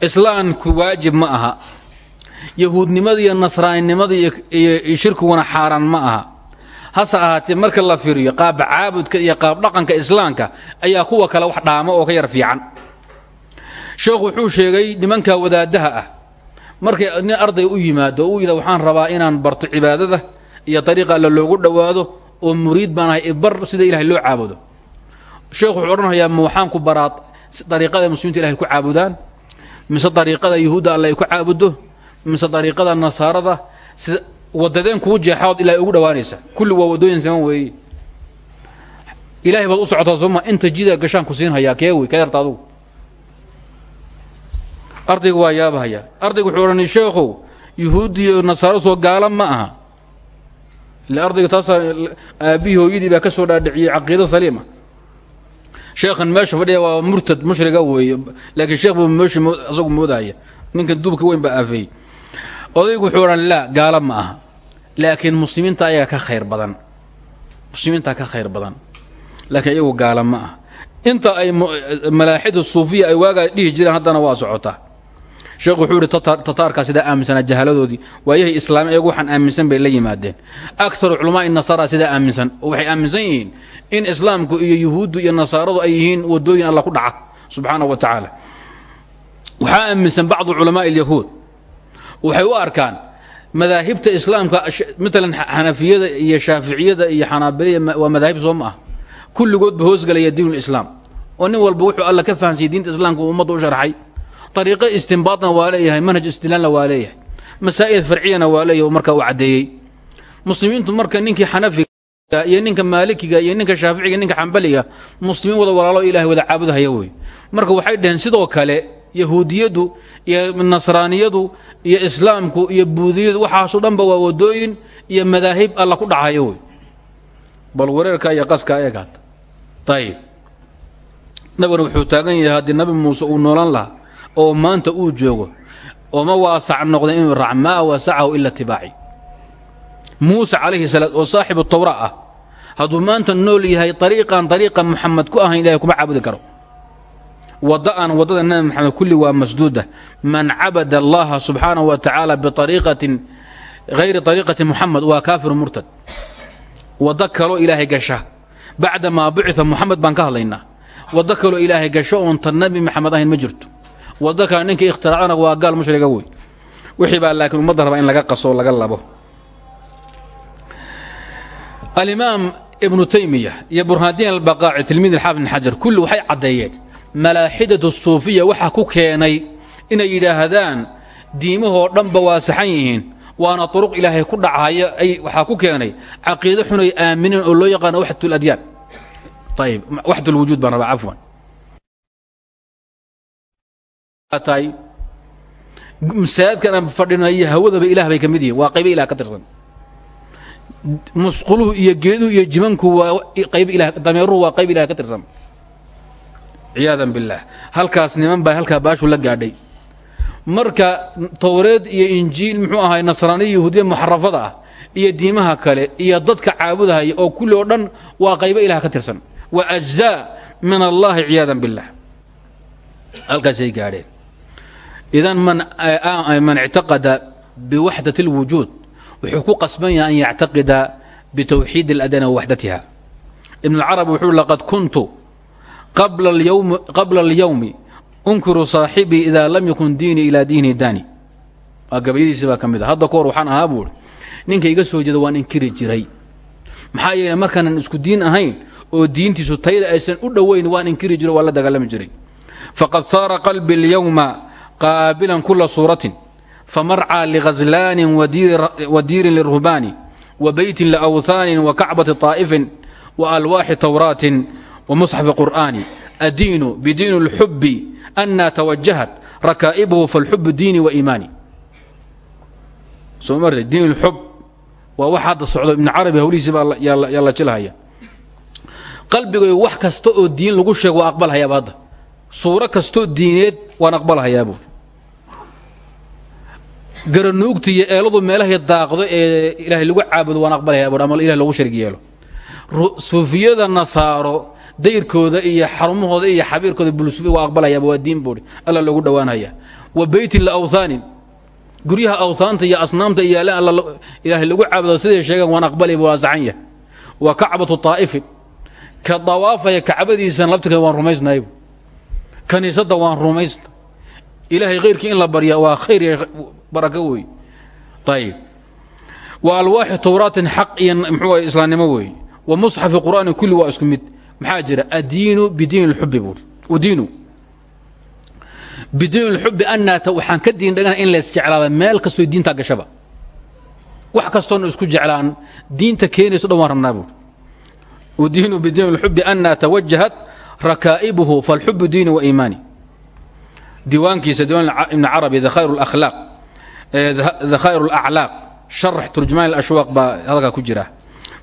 Islaamku waajib ma aha. Yahuudnimada iyo nasraaninimada iyo shirkiguna xaaraan ma aha hase ahaatee marka la fiiriyo qaab caabudka iyo qaab dhaqanka islaamka ayaa kuwa kale wax dhaamo oo ka yar fiican. Sheekhu wuxuu sheegay nimanka wadaadaha ah markay nin arday u yimaado u yidha waxaan rabaa inaan barto cibaadada iyo dariiqa alle loogu dhowaado oo muriid baan ahay bar sida ilahay loo caabudo sheekhu wuxuu odhanhayaa ma waxaan ku baraa dariiqada muslimiinta ilahay ku caabudaan? Mise dariiqada yuhuudda alle ay ku caabuddo mise dariiqada nasaarada wadadeen kuu jeexaod ilaahay ugu dhawaanaysa kulli waa wadooyin siman weeye ilahay baad u socotaa sooma inta jida gashaan ku siin hayaa kee wey ka yarta adugu? Ardayga waa yaabahaya ardayga wuxuu odhanay sheekhow yuhuuddi iyo nasaaro soo gaala ma aha. Ile ardayga taasaa aabbihii hooyadii baa ka soo dhaadhiciyey saliima. Sheekhan meesha fadhiya waa murtad mushriga weeye laakiin sheekh buu meesha asagu moodahaya ninkan duubka weyn baa aafeeyey. Odaygu wuxuu odhan laa gaala ma aha laakiin muslimiinta ayaga ka khayr badan. Muslimiintaa ka khayr badan. Laakiin iyagu gaala ma aha. Inta ay malaaxida suufiya ay waagaa dhihi jireen haddana waa socotaa sheekhu wuxuu ihi tataarkaa sidaa aaminsanaa jahaladoodii waayahay islaam eegu waxaan aaminsan bay la yimaadeen. Akaru culamaai nasaara sidaa aaminsan oo waxay aaminsan yihiin in islaamku iyo yuhuuddu iyo nasaaradu ay yihiin wadooyin alla ku dhaca subxaana wa tacaala. Waxaa aaminsan bacdu culamaai alyahuud. Waxay u arkaan madaahibta islaamka maalan xanafiyada iyo shaaficiyada iyo xanaabilada waa madaahib soo ma ah kulligoodba hoosgelaya diinulislaam oo nin walba wuxuu alla ka fahansiyay diinta islaamka uu ummadda u sharxay. Ariiqo istinbaadna waa leeyahay manhaj istidlaalna waa leeyahay. Masaa'il farciyana waa leeyahay marka uu caddeeyey. Muslimiintu marka ninkii xanafiga iyo ninka maalikiga iyo ninka shaaficiga ninka xambaliga muslimiin wada walaalo ilahay wada caabudahaya wey marka waxay dhaheen sidoo kale yahuudiyadu iyo nasraaniyadu iyo islaamku iyo buudiyadu waxaasoo dhanba waa wadooyin iyo madaahib alla ku dhacayo wey. Bal wareerka iyo qaska eegaad ayib nabiguna wuxuu taagan yahay haddii nabi muuse uu noolan lahaa oo maanta uu joogo ooma waasac noqday inuu raac maa wasacahu ila tibaaci. Muuse calayhi salaam oo saaxibu tawra ah hadduu maanta nool yahay ariiqan ariiqa muxamed ku ahayn ilahay kuma caabudi karo wadda aan waddada nabi maxamed kulli waa masduuda. Man cabada allaha subxaanahu wa tacaala biariiqatin hayri ariiqati muxamed waa kaafiru murtad. Waddo kaloo ilaahay gasha. Bacda maa bucita muxamed baan ka hadlaynaa. Waddo kaloo ilaahay gasho oon tan nabi maxamed ahayn ma jirto. Waddo kale ninka ikhtiraacdana waa gaal mushriga wey wixii baa laakiin ummadda rabaa in laga qaso laga labo. Alimaam ibnu taymiya iyo burhaandiin albaqaaci tilmiid alxaafid ibn xajar kulli waxay caddeeyeen malaaxidatu suufiya waxa ku keenay inay yidhaahdaan diimahoo dhanba waa saxan yihiin waana turuq ilaahay ku dhacaya ay waxaa ku keenay caqiido xun ay aamineen oo loo yaqaano waxdat ladyaan ayib waxdat lwujuud baan rabaa cafwan. Masaajidkan aan fadhino iyo hawadaba ilah bay ka yihiin waa qaybo ilah ka tirsan. Musquluhu iyo geeduhu iyo jimanku waa qayb ilah dameeruhu waa qayb ilah ka tirsan ciyaadan billaah halkaas niman baa halkaa baashu la gaadhay marka towreed iyo injiil muxuu ahay nasraaniya yahuudiya muxarafada ah iyo diimaha kale iyo dadka caabudahaya oo kulli oo dhan waa qaybo ilah ka tirsan wa ajzaa min allahi ciyaadan billah halkaasay gaadheen idan man ictaqada biwaxdat اlwujuud wuxuu ku qasban yahay an yactaqida bitawxiid اladana wawaxdatiha ibn اlcarabi wuxuu laqad kuntu qabla اlyowmi unkiru saaxibii ida lam yakun diinii ilaa diini daani waa gabayadiisi baa ka mid a hadda kahor waxaan ahaa buuhi ninka iga soo jeeda waan inkiri jiray maxaa yeele markaanan isku diin ahayn oo diintiisu tayda aysan u dhoweyn waan inkiri jiro waa la dagaalami jiray faqad saara qalbi اlyowma qaabilan kula suuratin famarcaa lighazlaanin wadiirin lirhubaani wa beytin liawhaanin wa kacbati طaa'ifin wa alwaaxi tawraatin bidiini اlxubi anna tawajahat rakaa'ibuhu falxubu diini wa iimaani soo marta diin اlxub waa wax hadda socdo ibn carabi hawlihiisi baa yaa la jilhaya qalbigay wax kasta oo diin lagu sheego waa aqbalhayaaba hadda suuro kastoo diineed iyo eeladu meelahay daaqdo ee ilaahay lagu caabudo waan aqbalhayaabuu ama ilahay loogu sharig suufiyada nasaaro dayrkooda iyo xarumahooda iyo xabiirkooda bulsufi waa aqbalhayaaba waa diin buuri alla loogu dhowaanhaya wa beytin liawthaanin guryaha awhaanta iyo asnaamta iyo ilaahay lagu caabudo siday sheegaan waan aqbalaya waa saxan yahay. Wa kacbatu taa'ifin ka dawaafaya kacbadiisan laftirkeeda waan rumaysnaybu kaniisadda waan rumaysna ilaahay khayrkii in la barya waa khayr iyo barako wey ayib wa alwaaxi tawraatin xaq iyo mxuu islaamnimo wey wa musxafi qur'aani kulli waa isku mid maxaa jira addiinu bidiin اlxubi buuri udiinu bidiin اlxubi annaata waxaan ka diin dhagana in lays jeclaada meel kastoo diintaa gashaba wax kastoona isku jeclaan diinta keenayso dhan waan rabnaa buuri udiinu bidiin اlxubi anna tawajahat rakaa'ibuhu falxubu diini wa iimaani diiwaankiisa diiwaan ibn carabi dakhayr اlakhlaaq dakhayr اlaclaaq sharax turjumaan اlashwaaq baa hadalkaa ku jira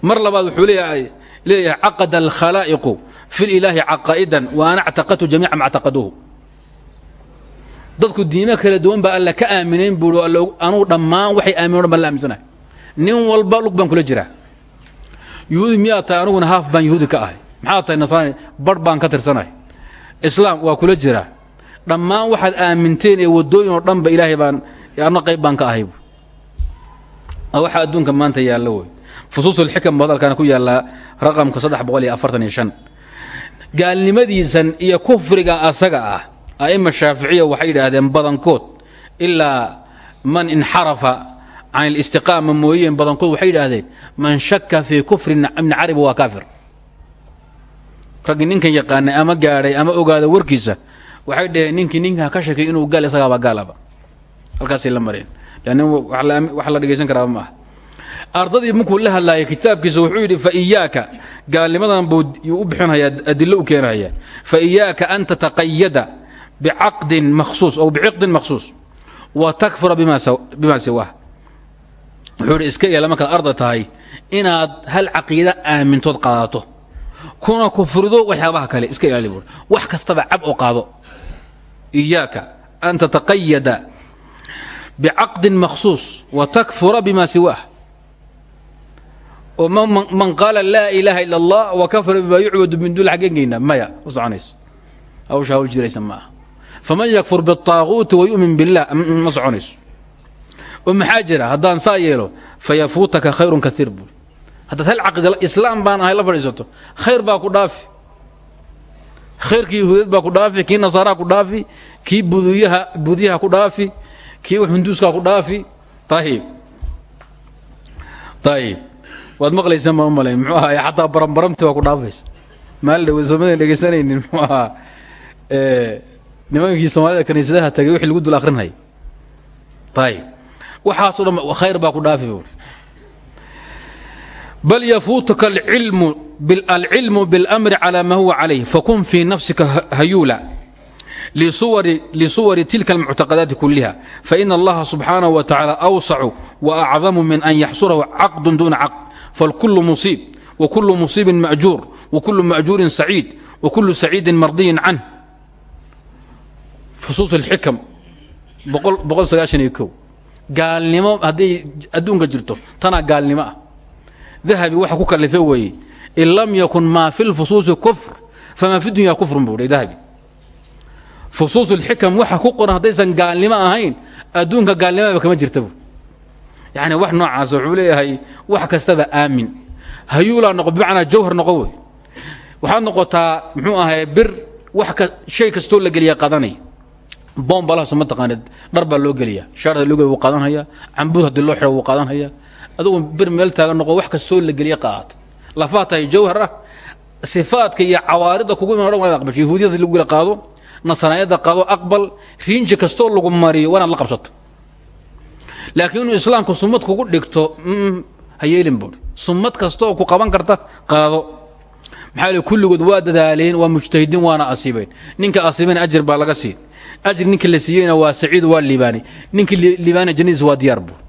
mar labaad wuxuu leeyahay leeyahay caqada alkhalaa'iqu fi lilaahi caqaa'idan wa ana actaqadtu jamiica ma actaqaduhu dadku diimo kala duwan baa alla ka aaminayn buui anugu dhammaan waxay aaminen o dhan baan la aaminsanahay nin walba lug baan kula jiraa yuhuudi miyaa tahay anuguna haaf baan yuhuudi ka ahay maxaa tahay nasraani barh baan ka tirsanay islaam waa kula jiraa dhammaan waxaad aaminteen ee waddooyin oo dhanba ilaahay baan anna qayb baan ka ahay waxa adduunka maanta yaallo wey fusuusulxikam buu hadalkaana ku yaallaa raqamka gaalnimadiisan iyo kufriga asaga ah a'ima shaaficiya waxay yidhaahdeen badankood ilaa man inxarafa can alistiqaama mooyeen badankood waxay yidhaahdeen man shaka fii kufri ibni carabi waa kaafir. Raggii ninkan yaqaanay ama gaadhay ama ogaada warkiisa waxay dhaheen ninkii ninkaa ka shakay inuu gaal isagaaba gaalaba halkaasay la mareen. Lann wax la dhegaysan karaaba ma aha ardadii markuu la hadlaayay kitaabkiisa wuxuu yidhi fa iyaaka. Gaalnimadan buu u bixinhayaa adilo u keenayaa. Fa iyaaka an tataqayada bicaqdin makhsuus ow biciqdin makhsuus. Wa takfura bima siwaah wuxuu iska yeela markaad arda tahay inaad hal caqiida aamintood qaadato. Kuna kufrido waxyaabaha kale iska ilaali wax kastaba cab oo qaado. Iyaaka an tataqayada bicaqdin makhsuus wa takfura bima siwaah oo man qaala laa ilaaha ila allah wa kafara bimaa yucbadu min duul xaggeen geynaa maya u soconayso. Hawsha hawl jiraysa ma aha. Faman yakfur biاطaaquuti wayu'min billah ma soconayso. Oo maxaa jira? Haddaan saa yeelo fayafuutaka khayrun kaiir buul haddaad hal caqdi islaam baan ahay la fadhiisato khayr baa ku dhaafi. Khayrkii yahuudeed baa ku dhaafi kii nasaaraa ku dhaafi kii buudyaha buudyaha ku dhaafi kii xunduuskaa ku dhaafi. Ayib ayib waad maqlaysaan baan u malayn muxuu ahaay xataa baranbaramti waa ku dhaafaysa maali dhaweed soomalidan dhegaysanaynin muxuu ahaa nimankii soomaalida kaniisadaha tagay wixii lagu dul akrinhay ayib waxaasoo dhan khayr baa ku dhaafi buuri bal yafuutuka alcilmu biاlأmri calى ma huwa calayh fakun fii nafsika hayuula lisuwari tilka اlmuctaqadaati kuliha faina allaha subxaanaه wa tacaala awsacu waacdamu min an yaxsurahu caqd duna caqd falkulu musiib wkulu musiibin majuur wkulu majuurin saciid wkulu saciidin mardiyin canh fusuus اlxikam gaalnimo hadday adduunka jirto tanaa gaalnimo ah dahabi waxa ku kalife weeye in lam yakun maa fi lfusuusi kufr famaa fi dunya kufrun buu dahabi fusuus اlxikam waxa ku qoran haddaysan gaalnimo ahayn adduunka gaalnimaba kama jirta bu yani wax noocaas wuxuu leeyahay wax kastaba aamin. Hayuulaa noqo bimacnaa jawhar noqo wey. Waxaad noqotaa muxuu ahay bir wax shay kastoo la geliya qadanaya. Boombalahaaso ma taqaanid dhar baa loo geliya shaar haddii loo geliya wuu qaadanhayaa cambuud haddii loo xidho wuu qaadanhayaa adugu bir meel taagan noqo wax kastoo la geliya qaata lafaha tahay jawhar ah sifaadka iyo cawaaridda kugu iman o dhan waa inaad aqbasho. Yahuudiyada lagu gela qaado nasraaniyadda qaado aqbal riinji kastoo lagu mariyo waa inaad la qabsato. Laakiin inuu islaamku summad kugu dhigto ha yeelin summad kastaoo ku qaban karta qaado. Maxaa li kulligood waa dadaaleen waa mujtahidiin waana asiibeen ninka asiibeen ajir baa laga siin. Ajir ninkii la siiyeyna waa saciid waa liibaanay ninkii liibaanay jannadiisa waa diyaar buur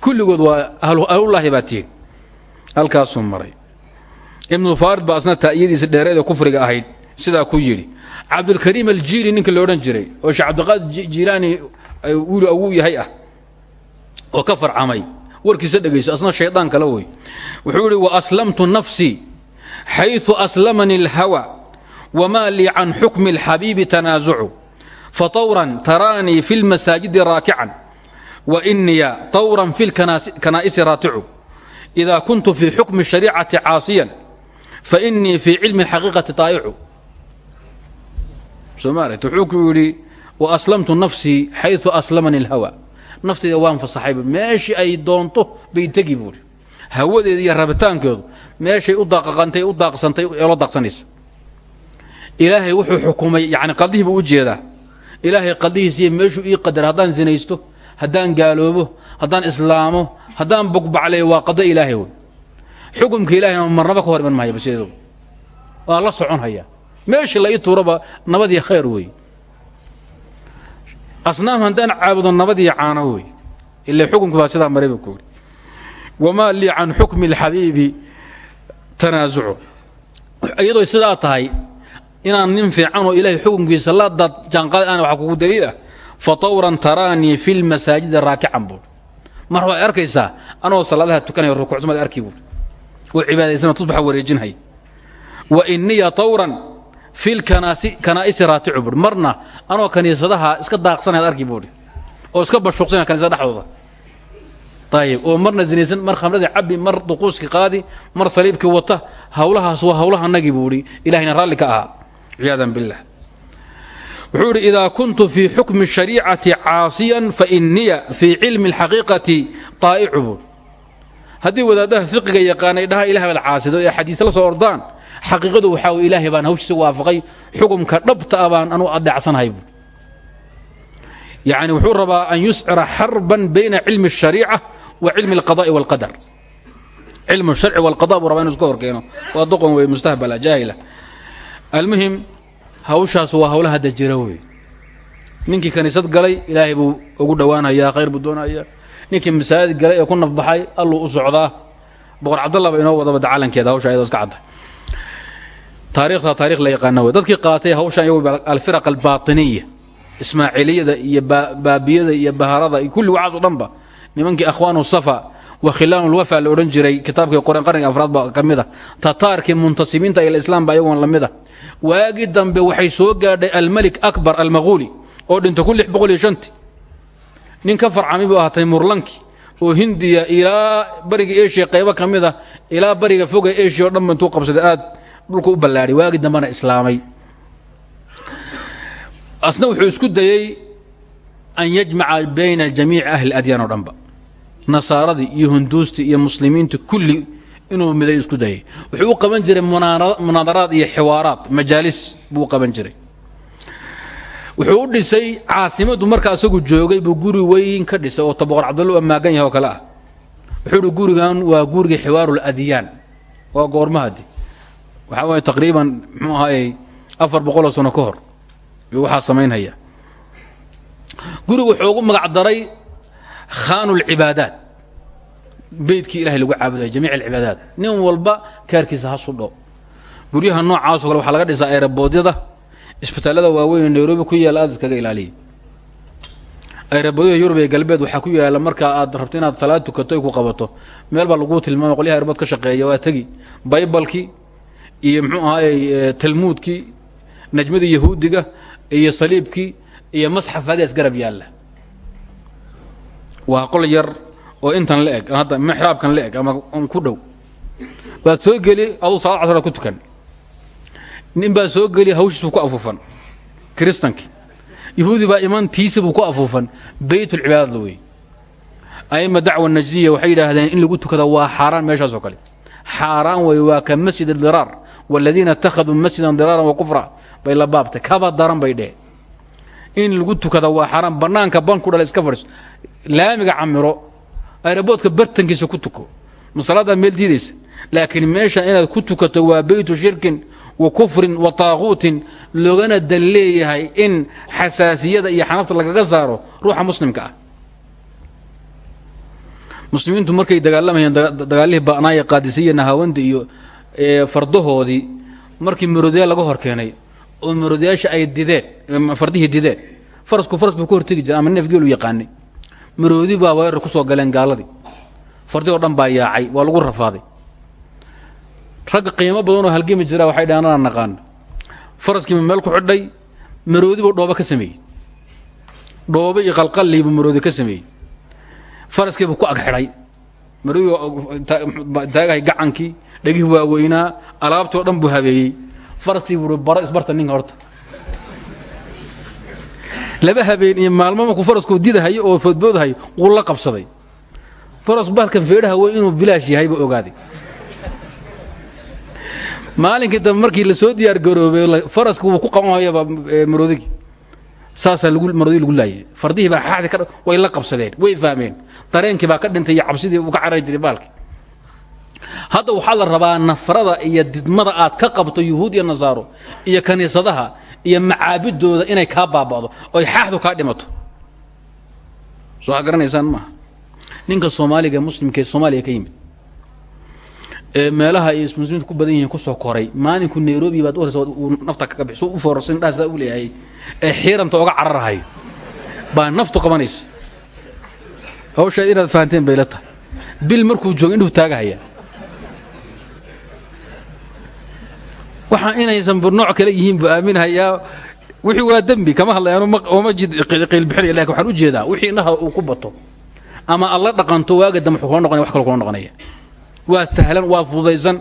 kulligood waa ahlullaahi baa tihin halkaasuu maray. Ibnu faarid baa asna dheereed ee kufriga ahayd. Sidaa ku yidhi cabdulkariim aljiili ninka la odhan jiray oo sheekh cabdiqaadir jiilaani wiilu awuu yahay ah oo ka farcamay warkiisa dhegayso asna shaydaan kale wey wuxuu yidhi waaslamtu nafsii xayثu aslamani اlhawa wma lii can xukmi اlxabiibi tanaasucu fatawran taraanii fi اlmasaajidi raakican wainiya tawran fi lkanaa'isi raaticu إida kuntu fii xukmi الshariicati caasiyan fainii fii cilmi اlxaqiiqati طaa'icu somaart wuxuu ku yidhi waaslamtu nafsii xayثu aslamani اlhawa nafteyda waan fasaxay meeshii ay doonto bay tegi buuri. Hawadeeda iyo rabitaankeedu meeshay u daaqaqantay u daaqsantay ee loo daaqsanaysa. Ilaahay wuxuu xukumay yani qadihii u jeedaa. Ilaahay qadihiisiiyo meeshuu ii qadara haddaan sinaysto haddaan gaaloobo haddaan islaamo haddaan bugbaclay waa qado ilaahay wey. Xukumka ilahayna marnaba ka hor iman mahaya basideedu waa la socon haya meeshii la ii tuuraba nabadiyo khayr wey asnaam haddaan caabudo nabadiyo caano wey. Ila xukumka baa sidaa maray buu ku yidhi. Wamaa lii can xukmi اlxabiibi tanaasucu iyadoo sidaa tahay inaan nin fiican oo ilaahay xukunkiisa la dad jaanqaada aan waxa kugu daliil ah fatawran taraanii fi lmasaajidi raakican buur mar waad arkaysaa anoo salaadaha tukanaya rukuucsan baad arki buur oo cibaadaysana tusbaxa wareejinhay wa iniya tawran fi lkanaa'isi raaticu buui marna anoo kaniisadaha iska daaqsanayd arki buuhi oo iska bashuuqsana kaniisada dhexdooda. Ayib oo marna zinaysan mar khamradii cabbi mar duquuskii qaadi mar saliibkii wata hawlahaas waa hawlahanagii buuhi ilahayna raalli ka ahaa. Ciyaadan billah. Wuxuu idhi kuntu fii xukmi shariicati caasiyan fainiya fii cilmi اlxaqiiqati طaa'icu buui haddii wadaadaha fiqiga yaqaanay dhaha ilah baad caasido ee xadiis la soo ordaan xaqiiqadu waxaa w ilaahay baan hawshiisa waafaqay xukumka dhabta a baan anuu adeecsanahay bu yani wuxuu rabaa an yuscira xarban bayna cilmi الshariica wa cilmi اlqada'i wاlqadar cilmu sharci wاlqada buu rabaa inu iska horkeeno waa doqon wey mustahbala jaahila almuhim hawshaas waa hawla hadda jira wey ninkii kaniisad galay ilaahay buu ugu dhowaanhayaa khayr buu doonayaa ninkii masaajid galay ee ku nafbaxay alluu u socdaa boqor cabdalla ba inoo wadaba dacalankeeda hawsha ayadoo iska cadda taarikhda taarikh la yaqaana dadkii qaatay hawshan iyagu alfiraq albaatiniya ismaaciiliyada iyo baabiyada iyo baharada iyo kulli waxaas o dhanba nimankii akhwaanu safa wa khilaanu lwafa la odhan jiray kitaabkii qoreen qarniga afraad ba ka mid a ila islaam ba iyagoon la mid a waagii dambe waxay soo gaadhay almelik akbar almaquuli oo dhinta kun lix boqol nin ka farcami buu ahaa taymurlanki oo hindiya ilaa bariga eshiya qaybo ka mid a ilaa bariga foga eshiya o dhanba intuu qabsaday aad dhulku u ballaadhay waagii dambena islaamay. Asna wuxuu isku dayey an yajmaca bayna jamiici ahli adyaan oo dhanba. Iyo hunduustii iyo muslimiinta kulli inuu miday isku dayay. Wuxuu qaban jiray munaadaraad iyo xiwaaraad majaalis buu qaban jiray. Wuxuu u dhisay caasimaddu marka asagu joogay buu guri weyn ka dhisay oo taboqor cabdalla u amaagan yahay oo kale ah. Wuxuu gurigan waa gurigii xiwaarul adyaan waa goormahadi waxaa waye taqriiban muxuu ahaayey afar sano ka hor yuu waxaa samaynhaya gurigu wuxuu ugu magac daray khaanu lcibaadaat beydkii ilahay lagu caabudaya jamiic alcibaadaat nin walba kaarkiisa ha sudho. Guryaha noocaasoo kale waxaa laga dhisaa aeraboodyada isbitaallada waaweyn ee nairobi ku yaalla aad iskaga ilaaliya aeraboodyada yurub ee galbeed waxaa ku yaalla marka aad rabto inaad salaad tukato ku qabato. Meel baa laguu tilmaamay qolyaha ka shaqeeya waa tegi baybalkii iyo muxuu ahaayey talmuudkii najmadii yahuudiga iyo saliibkii iyo masxafadias garab yaalla. Waa qol yar oo intan la eg hadda mixraabkan la eg ama ku dhow. Waad soo geli aduu salaad casraad ku tukan. Nin baa soo geli hawshiisbuu ku afuufan. Kiristankii yahuudi baa iman tiisibuu ku afuufan. Baytulcibaadada wey aima dacwa najdiya waxay yidhaahdeen in lagu tukada waa xaaraan meeshaasoo kale. Xaaraan wey waa ka masjid diraar wاladiina اtakhaduu masjidan diraaran wakufra bay la baabtay kaba daran bay dheheen in lagu tukada waa xaaraan bannaanka ban ku dhala iska fadhiiso laamiga camiro aeroboodka bartankiisa ku tuko masalaadaad meel diidaysa laakiin meesha inaad ku tukato waa beytu shirkin wa kufrin wa taaquutin loogana dal leeyahay in xasaasiyada iyo xanafta lagaga saaro ruuxa muslimka ah muslimiintu markay dagaalamayeen dagaalihii ba'naaya qaadisiya nahawanda iyo fardahoodii markii maroodiyaal laga hor keenay oo maroodiyaasha ay dideen fardihii dideen farasku faras buu ka hortegi jiray ama neef geelu yaqaanay. Maroodi baa weerar ku soo galeen gaaladii. Fardi oo dhan baa yaacay waa lagu rafaaday. Ragga qiimo badanoo halgemi jira waxay dhahan anaa naqaana faraskiibu meel ku xidhay maroodi buu dhoobo ka sameeyey. Dhoobo iyo qalqallii buu maroodi ka sameeyey. Faraskii buu ku ag xidhay maroodi taagahay gacankii dhegihii waaweynaa alaabtii oo dhan buu habeeyey. Faraskii buu baro isbarta ninka horta. Laba habeen iyo maalmo markuu farasku didahayo oo foodboodhayo wuu la qabsaday. Farasku baalkan feedhaha wey inuu bilaash yahay buu ogaaday. Maalinkii dambe markii la soo diyaar garoobay faraski wuu ku qabanhayaba maroodigii saasaa maroodigi. Lagu laayay. Fardihii baa xaadi way la qabsadeen way fahmeen dareenkii baa ka dhintay iyo cabsidii uu ka carari jiray baalki hadda waxaa la rabaa nafrada iyo didmada aad ka qabto yuhuud iyo nasaaro iyo kaniisadaha iyo macaabidooda inay kaa baaba'do oy xaaxdu kaa dhimato. Soo ha garanaysaan maaha ninka soomaaliga muslimka ee soomaaliya ka yimid ee meelaha ay muslimiintu ku badan yihiin ku soo koray maalinku nairobi baad uraysa uu nafta kaga suu u foorarsan dhaasaa u leeyahay ee xiiranta oga cararhayo. Baa naftu qabanaysa. Hawshaa inaad fahanteen bay la tahay. Bil markuu joogo indhuhu taagahaya waxaa inaysan nooc kale yihiin buu aaminhayaa wixii waa dembi kama hadlayaanoma qiilbixinaya laakiin waxaan u jeedaa. Wixii indhaha uu ku bato ama alla dhaqanto waaga dambe wuxuu kula noqonaya wax kale kula noqonaya. Waa sahlan waa fududaysan.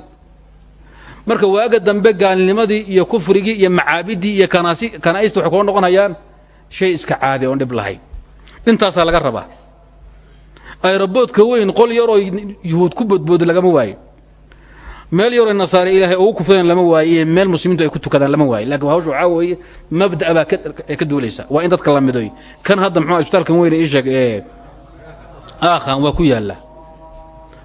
Marka waaga dambe gaalnimadii iyo kufrigii iyo macaabidii iyo kanaa'ista waxay kula noqonayaan shay iska caadi oon dhib lahayn. Intaasaa laga rabaa. Ayraboodka weyn qol yaroo yuhuud ku bodbooda lagama waayo meel yaroo nasaare ilaahay ugu kufreen lama waayo iyo meel muslimiintu ay ku tukadaan lama waayo laakiin hawsha waxaa weeye mabda' baa ka duulaysa waa in dadka la midoy. Kan hadda muxuu isbitaalkan weyne ii sheeg ee aakhan waa ku yaalla.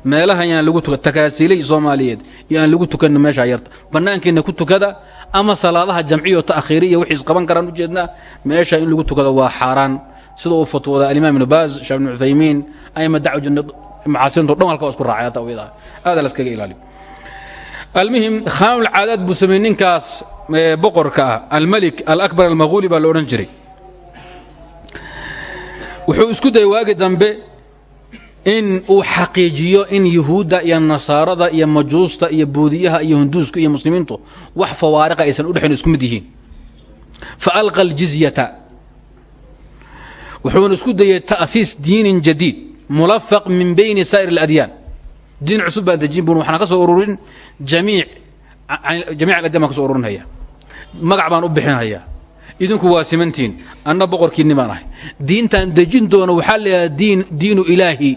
Meelahan yaan lagu tuka takaasiilay soomaaliyeed aan lagu tukanno meeshaa yarta. Bannaankeenna ku tukada ama salaadaha jamciyo ta'khiiriya wixii isqaban karaan ujeednaa meesha in lagu tukado waa xaaraan. Sida uu fatwooda alimaam ibnu baaz sheekh ibnu cuthaymiin ayma dacwa macaasirinto dhan halka waa isku raacay hadda iyada aada la iskaga ilaaliyo almuhim khaamul caadaad buu sameeyey ninkaas boqorka ah almalik alakbar almaquuli baa la odhan jiray. Wuxuu isku dayay waagi dambe in uu xaqiijiyo in yuhuudda iyo nasaarada iyo majuusta iyo buudiyaha iyo hunduuska iyo muslimiintu wax fawaariqa aysan u dhexayn isku mid yihiin. Fa alqa aljizyata. Wuxuuna isku dayay ta'siis diinin jadiid mulafaq min bayni saa'ir aladyaan diin cusub baan dejin bun waxaan ka soo ururin jamiic jamiic aladyan baan ka soo ururinhaya magac baan u bixinhayaa. Idinku waa simantiin anna boqorkiinni baan ahay. Diintaan dejin doono waxaa leeyahay diin diinu ilaahi.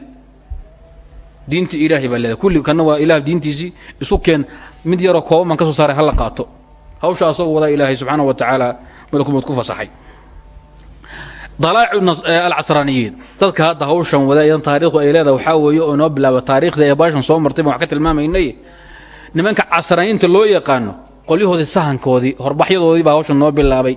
Diinta ilaahi baa leedahay kulli kanna waa ilaah diintiisii isu keen mid yaroo kooban baan ka soo saaray hala qaato. Hawsha asagoo wadaa ilaahay subxaana wa tacaala malakumad ku fasaxay alcasraaniyiin dadka hadda hawshan wada idan taariikhdu ay leedahay waxaa weeye oo inoo bilaaba taariikhdii ee baashan soo martay baan ka tilmaamaynay. Nimanka casraaniyiinta loo yaqaano qolyahoodii sahankoodii horbaxyadoodii baa hawshan noo bilaabay.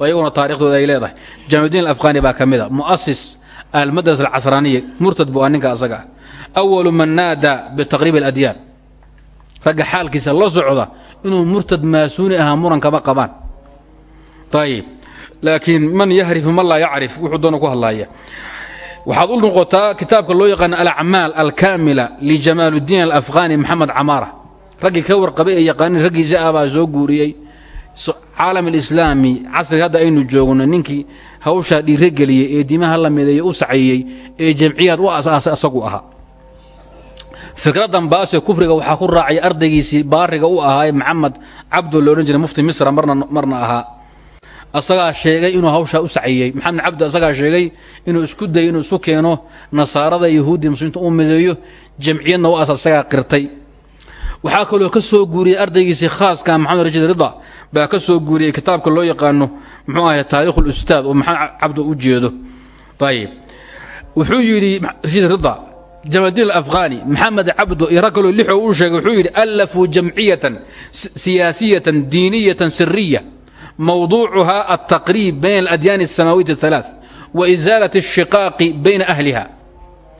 Oo iyaguna taarikhdooda ay leedahay. Jaamuddiin alafqani baa ka mid a. Mu'asis almadrasa alcasraaniya murtad buu ninka asaga ah. Awalu man naada bitaqriib aladyaan ragga xaalkiisa la socda inuu murtad maasuuni ahaa muran kama qabaan. Ayib laakiin man yahrifu man laa yacrif wuxuu doona ku hadlaaya. Waxaad u noqotaa kitaabka loo yaqaana alacmaal alkaamila lijamaaluddiin alafqani maxamed camaara raggii ka warqabay ee yaqaanin raggiisa ah baa soo guuriyey. Caalam alislaami casriga hadda aynu joogno ninkii hawshaa dhiirogeliyey ee dimaha la mideeye u saceeyey ee jamciyaad u asaasay asagu ahaa. Fikradan baasee kufriga waxaa ku raacay ardaygiisii baariga u ahaa maxamed cabdo la odhan jiray mufti misra marna ahaa asagaa sheegay inuu hawshaa u saceeyey maxamed cabdi asagaa sheegay inuu isku dayay inuu isu keeno nasaarada yahuudiya muslimiinta u mideeyo jamciyadna u asagaa qirtay. Waxaa kaloo ka soo guuriyey ardaygiisii khaaska maxamed rashiid rida baa ka soo guuriyey kitaabka loo yaqaano muxuu ahay taarikh lustaad oo maxamed cabdo u jeedo. Ayib wuxuu yidhi rashiid rida jamadiin alafqani maxamed cabdo iyo rag kaloo lixoo uu sheegay wuxuu yidhi alafuu jamciyatan siyaasiyatan diiniyatan siriya mawduucuha altaqriib bayna aladyaani الsamaawiyati الثalaaث waisaalat الshiqaaqi bayna ahliha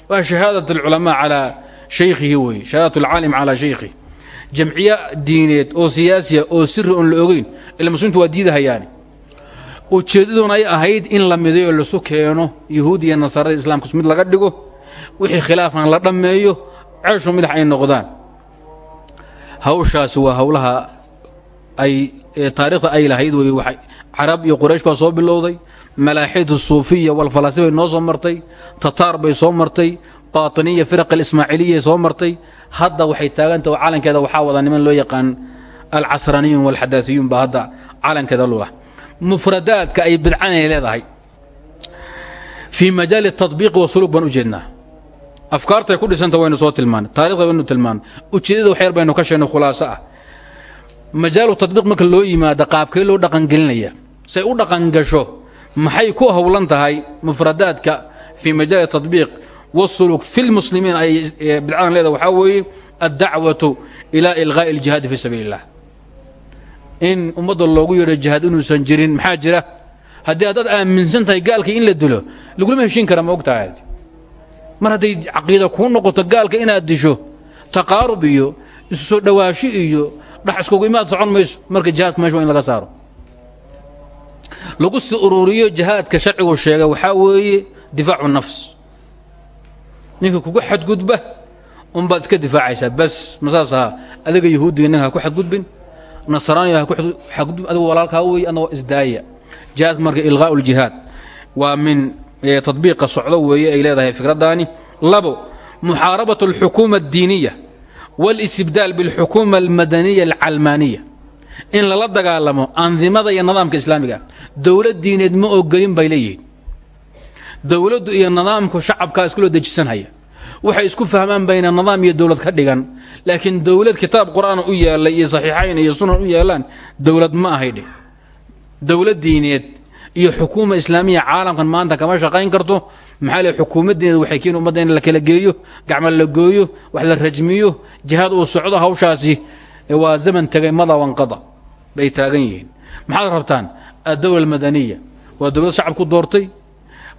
waa shahaadat اlculamaa calaa shaykhihi weeye shahaadat اlcaalim calaa shaykhihi jamciye diineed oo siyaasiya oo siri oon la ogeyn ila muslimiintu waa diidahayaani ujeeddaduna ay ahayd in la midayo lasu keeno yahuud iyo nasaarada islaamka mid laga dhigo wixii khilaafan la dhammeeyo ceeshu midax ay noqdaan hawshaasi waa howlaha ay taariikhda ay lahayd wey carab iyo quraysh baa soo bilowday malaaxidu suufiya walfalaasifay noo soo martay tataar bay soo martay baatiniya firaq alismaaciiliya soo martay. Hadda waxay taagantah calankeeda waxaa wada niman loo yaqaan alcasraniyun walxadaثiyuun baa hadda calankeeda lula mufradaadka ay bidcanay leedahay. Fii majaali taطbiiqi wasuluq baan u jeednaa. Afkaartay ku dhisanta waynu soo tilmaanay taarikhda waynu tilmaanay. Ujeedada wax yar baynu ka sheegnay khulaaso ah majaalu tadbiiq marka loo yimaado qaabkee loo dhaqangelinaya. Say u dhaqangasho maxay ku howlan tahay mufradaadka fii majaali tadbiiq? Wasuluk fi lmuslimiin ay e, bidcadan leedahay waxaa weeye addacwatu ilaa ilqaa'i iljihaadi fii sabiili illah in ummadda loogu yeedho jihaad inuusan jirin maxaa jira? Haddii adad aaminsan tahay gaalkii in la dilo lagulama heshiin kara ma ogtahaad mar hadday caqiida kuu noqoto gaalka inaad disho taqaarub iyo isu soo dhowaashi iyo dhax iskugu imaad socon mayso. Marka jihaadka meesha wa in laga saaro. Lagu sii ururiyo jihaadka sharcigu sheegay waxaa weeye difaacu nafs. Ninka kugu xadgudba unbaad iska difaacaysaa bas masaas adiga yahuudiga ninka ha ku xadgudbin nasraani xadgudub adigu walaalkaa wey adna isdaaya. Jihaadka marka ilqaau ljihaad. Waa min tadbiiqa socdo weeye ay leedahay fikraddaani labo muxaarabat alxukuuma addiiniya wاlistibdaal biاlxukuuma almadaniya alcalmaaniya. In lala dagaalamo andimada iyo nidaamka islaamiga dowlad diineed ma ogolin bay leeyihiin. Dowladdu iyo nidaamku shacabkaa iskuloo dejisanhaya. Waxay isku fahmaan bayna nidaam iyo dowlad ka dhigan. Laakiin dowlad kitaab qur'aan u yaallay iyo saxiixayn iyo sunan u yaallaan dowlad ma ahay dheh dowlad diineed iyo xukuuma islaamiya caalamkan maanta kama shaqayn karto. Maxaa le xukuumaddiineed waxay keeni ummadda la kala geeyo gacmo la gooyo wax la rajmiyo jihaad uu socdo hawshaasi waa zaman tegay mada wanqada bay taagan yihiin. Maxaad rabtaan addowla almadaniya waa dowlad shacab ku doortay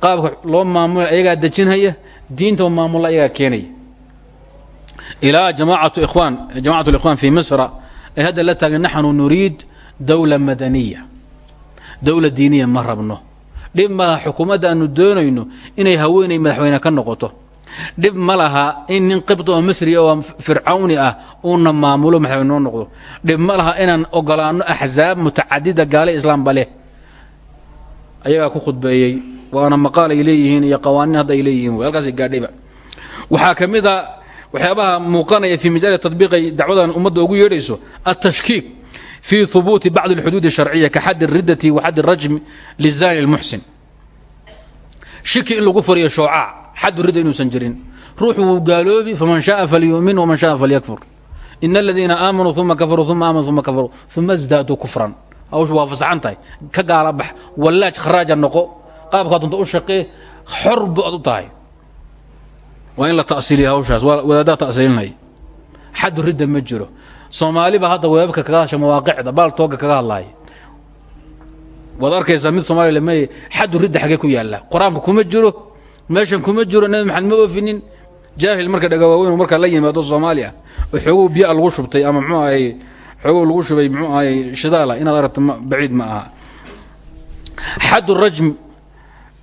qaabka loo maamula ayagaa dejinhaya diinta maamulla ayagaa keenaya. Ilaa jamaacatu ikhwaan jamacatu likhwaan fii misra ay hadda la taagan naxnu nuriid dowla madaniya dowla diiniya ma rabno. Dhib ma laha xukuumadda aanu doonayno inay haweenay madaxweyne ka noqoto. Dhib ma laha in nin qibdi oo misri oo fircawni ah uuna maamulo madaxweyne noo noqdo. Dhib ma laha inaan ogolaanno axsaab mutacadida gaale islaamba leh. Ayagaa ku khudbeeyey waana maqaal ay leeyihiin iyo qawaaniin hadda ay leeyihiin wy halkaas gaadhayba waxaa ka mid a waxyaabaha muuqanaya fii mijaali tadbiiqay dacwadan ummadda ugu yeedhayso altashkiik fii hubuuti bacdi alxuduud الsharciya ka xad الridati wa xad الrajm lizani اlmuxsin shiki in lagu fariyo shoocaac xad ridda inuusan jirin ruuxu wuu gaaloobi faman shaءa falyumin waman shaءa falyakfur in aladiina aamanuu uma kafaruu uma aamanuu uma kafaruu uma isdaaduu kufran hawshu waa fasaxan tahay ka gaala bax wallaaj kharaaja noqo qaabkaa dunta u shaqee xor bu ad u tahay waa in la ta'siiliya hawshaas wadaaddaa ta'siilinaya xaddu ridda ma jiro soomaaliba hadda weebabka kaga hadasha mawaaqicda baaltooga kaga hadlaaya. Waad arkaysaa mid soomaliya lemey xaddu ridda xagee ku yaalla. Qur'aanka kuma jiro meeshan kuma jiro nebi maxamed ma oofinin. Jaahil marka dhagawaaweyn markaa la yimaado soomaali ah oo xoogow biya lagu shubtay ama mxuu ahay xoogow lagu shubay mxuu ahay shidaala inaad aragto baciid ma aha. Xaddu rajm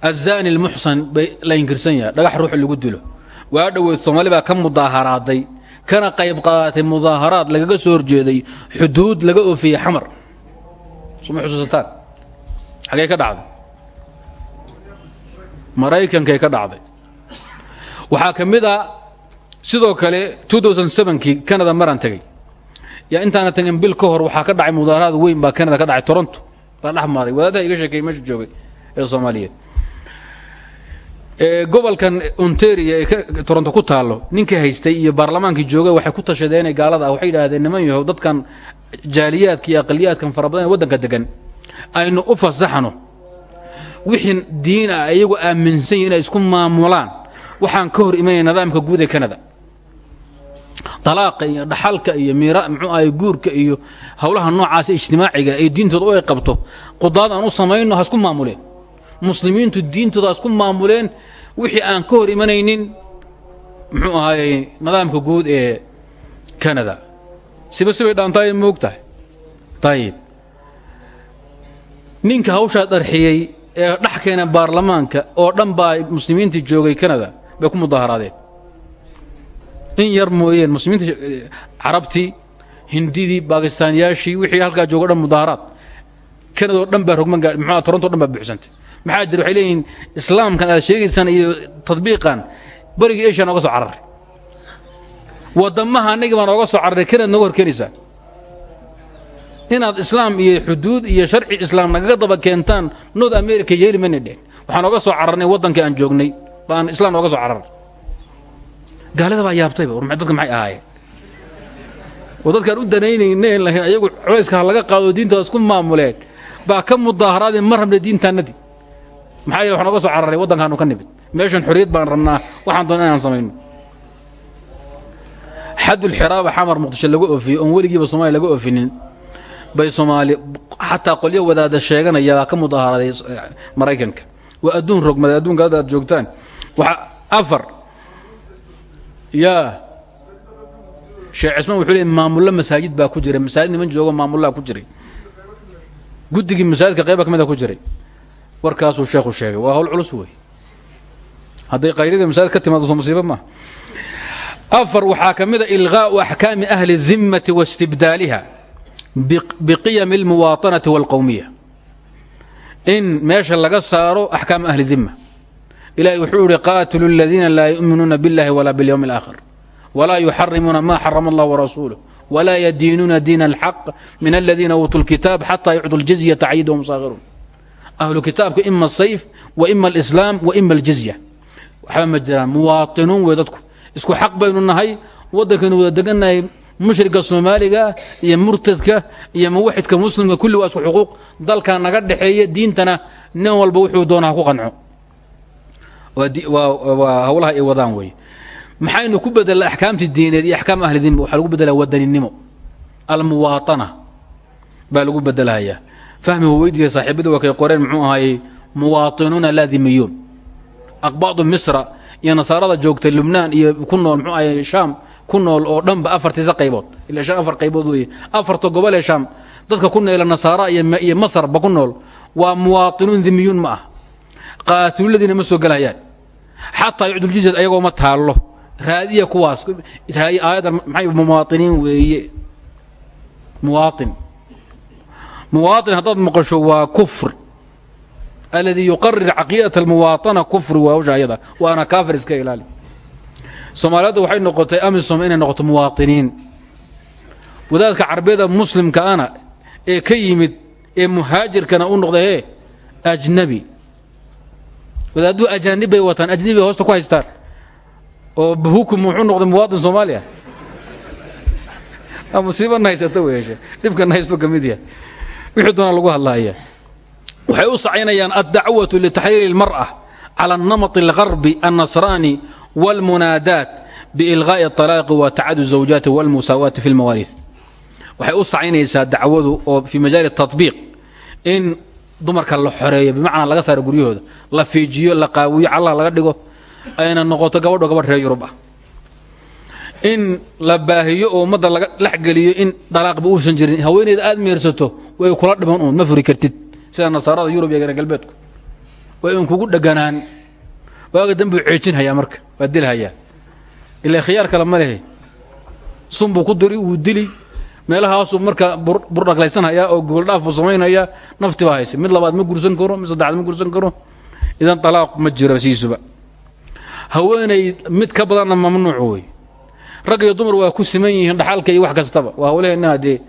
azani almuxsan bay la inkirsan yahay dhagax ruux lagu dilo. Waa dhoweyd soomaali baa ka mudaaharaaday kana qayb qaadatay mudaaharaad lagaga soo horjeeday xuduud laga oofiyey xamar. Suma xusuusataan? Xagee ka dhacday? Maraykankay ka dhacday? Waxaa ka mid a sidoo kale kii canada maraan tegey yaa intaana tagin bil ka hor waxaa ka dhacay mudaaharaad weyn baa canada ka dhacay toronto. La dhex maray wadaadaha iga sheekeeyey meesha joogay ee soomaaliyeed gobolkan ontaria ee toronto ku taallo ninkii haystay iyo baarlamaankii joogay waxay ku tashadeenay gaalada ah waxay yidhaahdeen niman yahow dadkan jaaliyaadka iyo aqaliyaadkan fara ee waddanka degan aynu u fasaxno wixii diin ah iyagu aaminsan yihiin inay isku maamulaan. Waxaan ka hor imanaya nidaamka guud ee canada. Dalaaqa iyo dhaxalka iyo miira muxuu ahay guurka iyo howlaha noocaasa ijtimaaciga ee diintooda ay qabto qudaad aan u samayno ha isku maamuleen muslimiintu diintooda ha isku maamuleen wixii aan ka hor imanaynin muxuu ahaayey nidaamka guud ee canada. Siba sibay dhaantaay moog tahay? Ayib ninka hawshaa dharxiyey ee dhex keena baarlamaanka oo dhan baa muslimiintii joogay canada bay ku mudaaharaadeen in yar mooyeen muslimiinta carabtii hindidii baakistaaniyaashii wixii halkaa joogo dhan mudaaharaad canada oo dhan baa rogman gaa muxua toronto dhan baa buuxsantay maxaa jira waxay leeyihiin islaamkan aad sheegaysaan iyo tadbiiqan barigii eshiya nooga soo cararay waddamaha annagii baa nooga soo cararay canada nooga hor inaad islaam iyo xuduud iyo sharci islaam nagaga daba keentaan north america yeeli mayna dhehen waxaan ooga soo cararnay waddankii aan joognay baan islam nooga soo cararay. Gaalada baa yaabtayba war dadka maxay ahaayeen? Oo dadkaan u danaynaynen lahayn ayagu culayska laga qaado diintooda isku maamuleen. Baa ka mudaaharaadeen ma rabna diintaannadii maxaa yeele waxaan oga soo cararay waddankaanu ka nimid. Meeshan xorriyad baan rabnaa. Waxaan doona inaan samayno. Xadulxiraaba xamar muqdisho laga oofiyey oon weligiiba soomaaliya laga oofinin. Bay soomaali xataa qolyo wadaada sheeganaya ka mudaaharaday maraykanka. Waa adduun rogmaday adduunka hadda aad joogtaan. Waxa afar. Yaa. Sheekh wuxuu leey maamullo masaajid baa ku jiray. Masaajid niman joogo maamullaa ku jiray. Guddigii masaajidka qayba ka mid a ku jiray warkaasuu sheekhu sheegay waa hawl culus wey hadday qayrida masaajid ka timaado soo musiibo maaha afar waxaa ka mid a ilqaa'u axkaami ahli الdimmati wa istibdaaliha biqiyami almuwaaطanati wاlqowmiya in meesha laga saaro axkaam ahli dima ilahi wuxuu yihi qaatilu اladiina laa yu'minuuna biاllahi wala biاlyowmi اlآkhir wla yuxarimuuna ma xarama allah warasuuluh wla yadiinuuna diin اlxaq min aladiina uutuu lkitaab xata yucdu ljizyata cayidhum saahiruun ahlu kitaabka ima asayf wa ima alislaam wa ima aljizya waxba ma jiraan muwaainuun wey dadku isku xaq baynu nahay waddankaynu wada degannahay mushrika soomaaliga iyo murtadka iyo muwaxidka muslimka kulli waa isku xuquuq dalka naga dhexeeya diintana nin walba wuxuu doona ha ku qanco waa hawlaha ay wadaan wey maxaynu ku bedela axkaamtii diineed iyo axkaam ahlidinba waxaa lagu bedelaya wadaninimo almuwaaana baa lagu bedelhayaa fahmi weydiiya saaxiibadii waa kay qoreen muxuu ahaayey muwaainuuna laa dimiyuun aqbaadu misra iyo nasaarada joogtay lubnaan iyo ku nool muxuu ahay shaam ku nool oo dhanba afartiisa qaybood ila shan afar qaybood weeye afarta gobol ee shaam dadka ku neela nasaara iyo masarba ku nool waa muwaainuun dimiyuun ma ah qaatululadiina ma soo gelhayaan xataa yucduljizad ayagoo ma taallo raadiya kuwaas aayaddan maxay muwaatiniin weeye muwaain muwaain haddaad maqasho waa kufr. Alladii yuqarir caqiidat almuwaaطana kufri waa hawsha ayada. Waana kaafir iska ilaali. Soomaaliyadda waxay noqotay amisom inay noqoto muwaatiniin. Wadaadka carbeeda muslimkaana ee ka yimid ee muhaajirkana u noqday e ajnabi. Wadaaduu ajaanib bay wataan. Ajnabi hoosta ku haystaan. Oo hukum muxuu noqday muwaatin soomaaliya? Musiibana haysato weeshe. Dhibkana haysto ka mid yahay wixii doona lagu hadlaaya waxay u sacaynayaan addacwatu litaxriiri اlmarأة calى الnamaط اlgarbi الnasrani wاlmunaadaat biilغaaءi الطalaaqi wa tacadu الزawjaati wاlmusaawaati fi اlmawaariiث waxay u sacaynaysaa dacwadu oo fii majaali taطbiiq in dumarka la xoreeyo bimacnaa laga saaro guryahooda la fiijiyo la qaawiyo callah laga dhigo ayna noqoto gabadho gabadh reer yurub ah in la baahiyo oo ummadda laga dhexgeliyo in dhalaaqba uusan jirin haweeneyda aad meersato way kula dhiman ma furi kartid. Sida nasaarada yurub iyo galbeedku way un kugu dheganaan waaga dambuu ceejinhayaa marka waa dilhayaa. Ilaa khiyaar kale ma lehe. Sunbuu ku diri wuu dili. Meelahaasuu marka burdhaglaysanhayaa oo gogoldhaaf buu samaynayaa nafti baa haysa mid labaad ma gursan karo mid saddexaad ma gursan karo. Idan talaaq ma jiro siisuba. Haweenay mid ka badanna mamnuuc wey rag iyo dumar waa ku siman yihiin dhaxalka iyo wax kastaba. Waa hawlaheenna haddee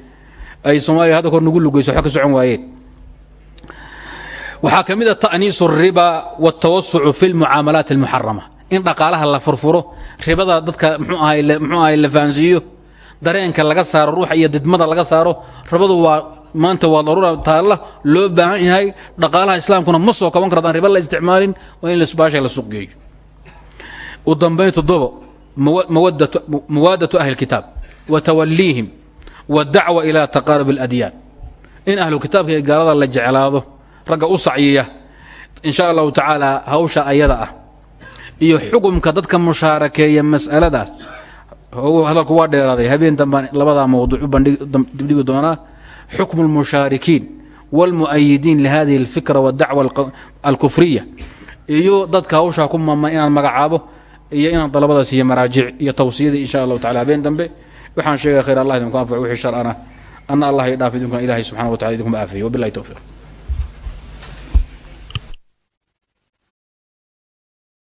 ay soomaaliya hadda hor nagu lugeyso waxba ka socon waayeen waxaa ka mid a ta'niisu alriba waltawasucu fi lmucaamalaat almuxarama in dhaqaalaha la furfuro ribada dadka mxuu ahay mxuu ahay la fahansiiyo dareenka laga saaro ruuxa iyo didmada laga saaro ribadu waa maanta waa daruura taalla loo baahan yahay. Dhaqaalaha islaamkuna ma soo kaban karo riba la isticmaalin waa in lasbaashay la suqgeeyo u dambayn toddobo mawaadatu ahli اlkitaab wa tawaliihim wاdacwa ila taqaarub اladyaan in ahlu kitaabka ee gaalada la jeclaado ragga u sacyiya in sha allahu tacaala hawsha ayada ah iyo xukumka dadka mushaarakeeya mas'aladaas hadalku waa dheeraaday habeen dambaan labadaa mawduuc u bandhigi doonaa xukmu اlmushaarikiin wاlmu'ayidiin lihadihi اlfikra wاdacwa alkufriya iyo dadka hawshaa ku mama inaan magacaabo iyo inaan dalabada siiyo maraajic iyo tawsiyadii in sha allahu tacala habeen dambe waxaan sheegaya khayr allah idinku anfac wixii shar ana allah i dhaaf idinkuna ilahay subxana wa tacala idinkuma aafiyo wabillahi towfiiq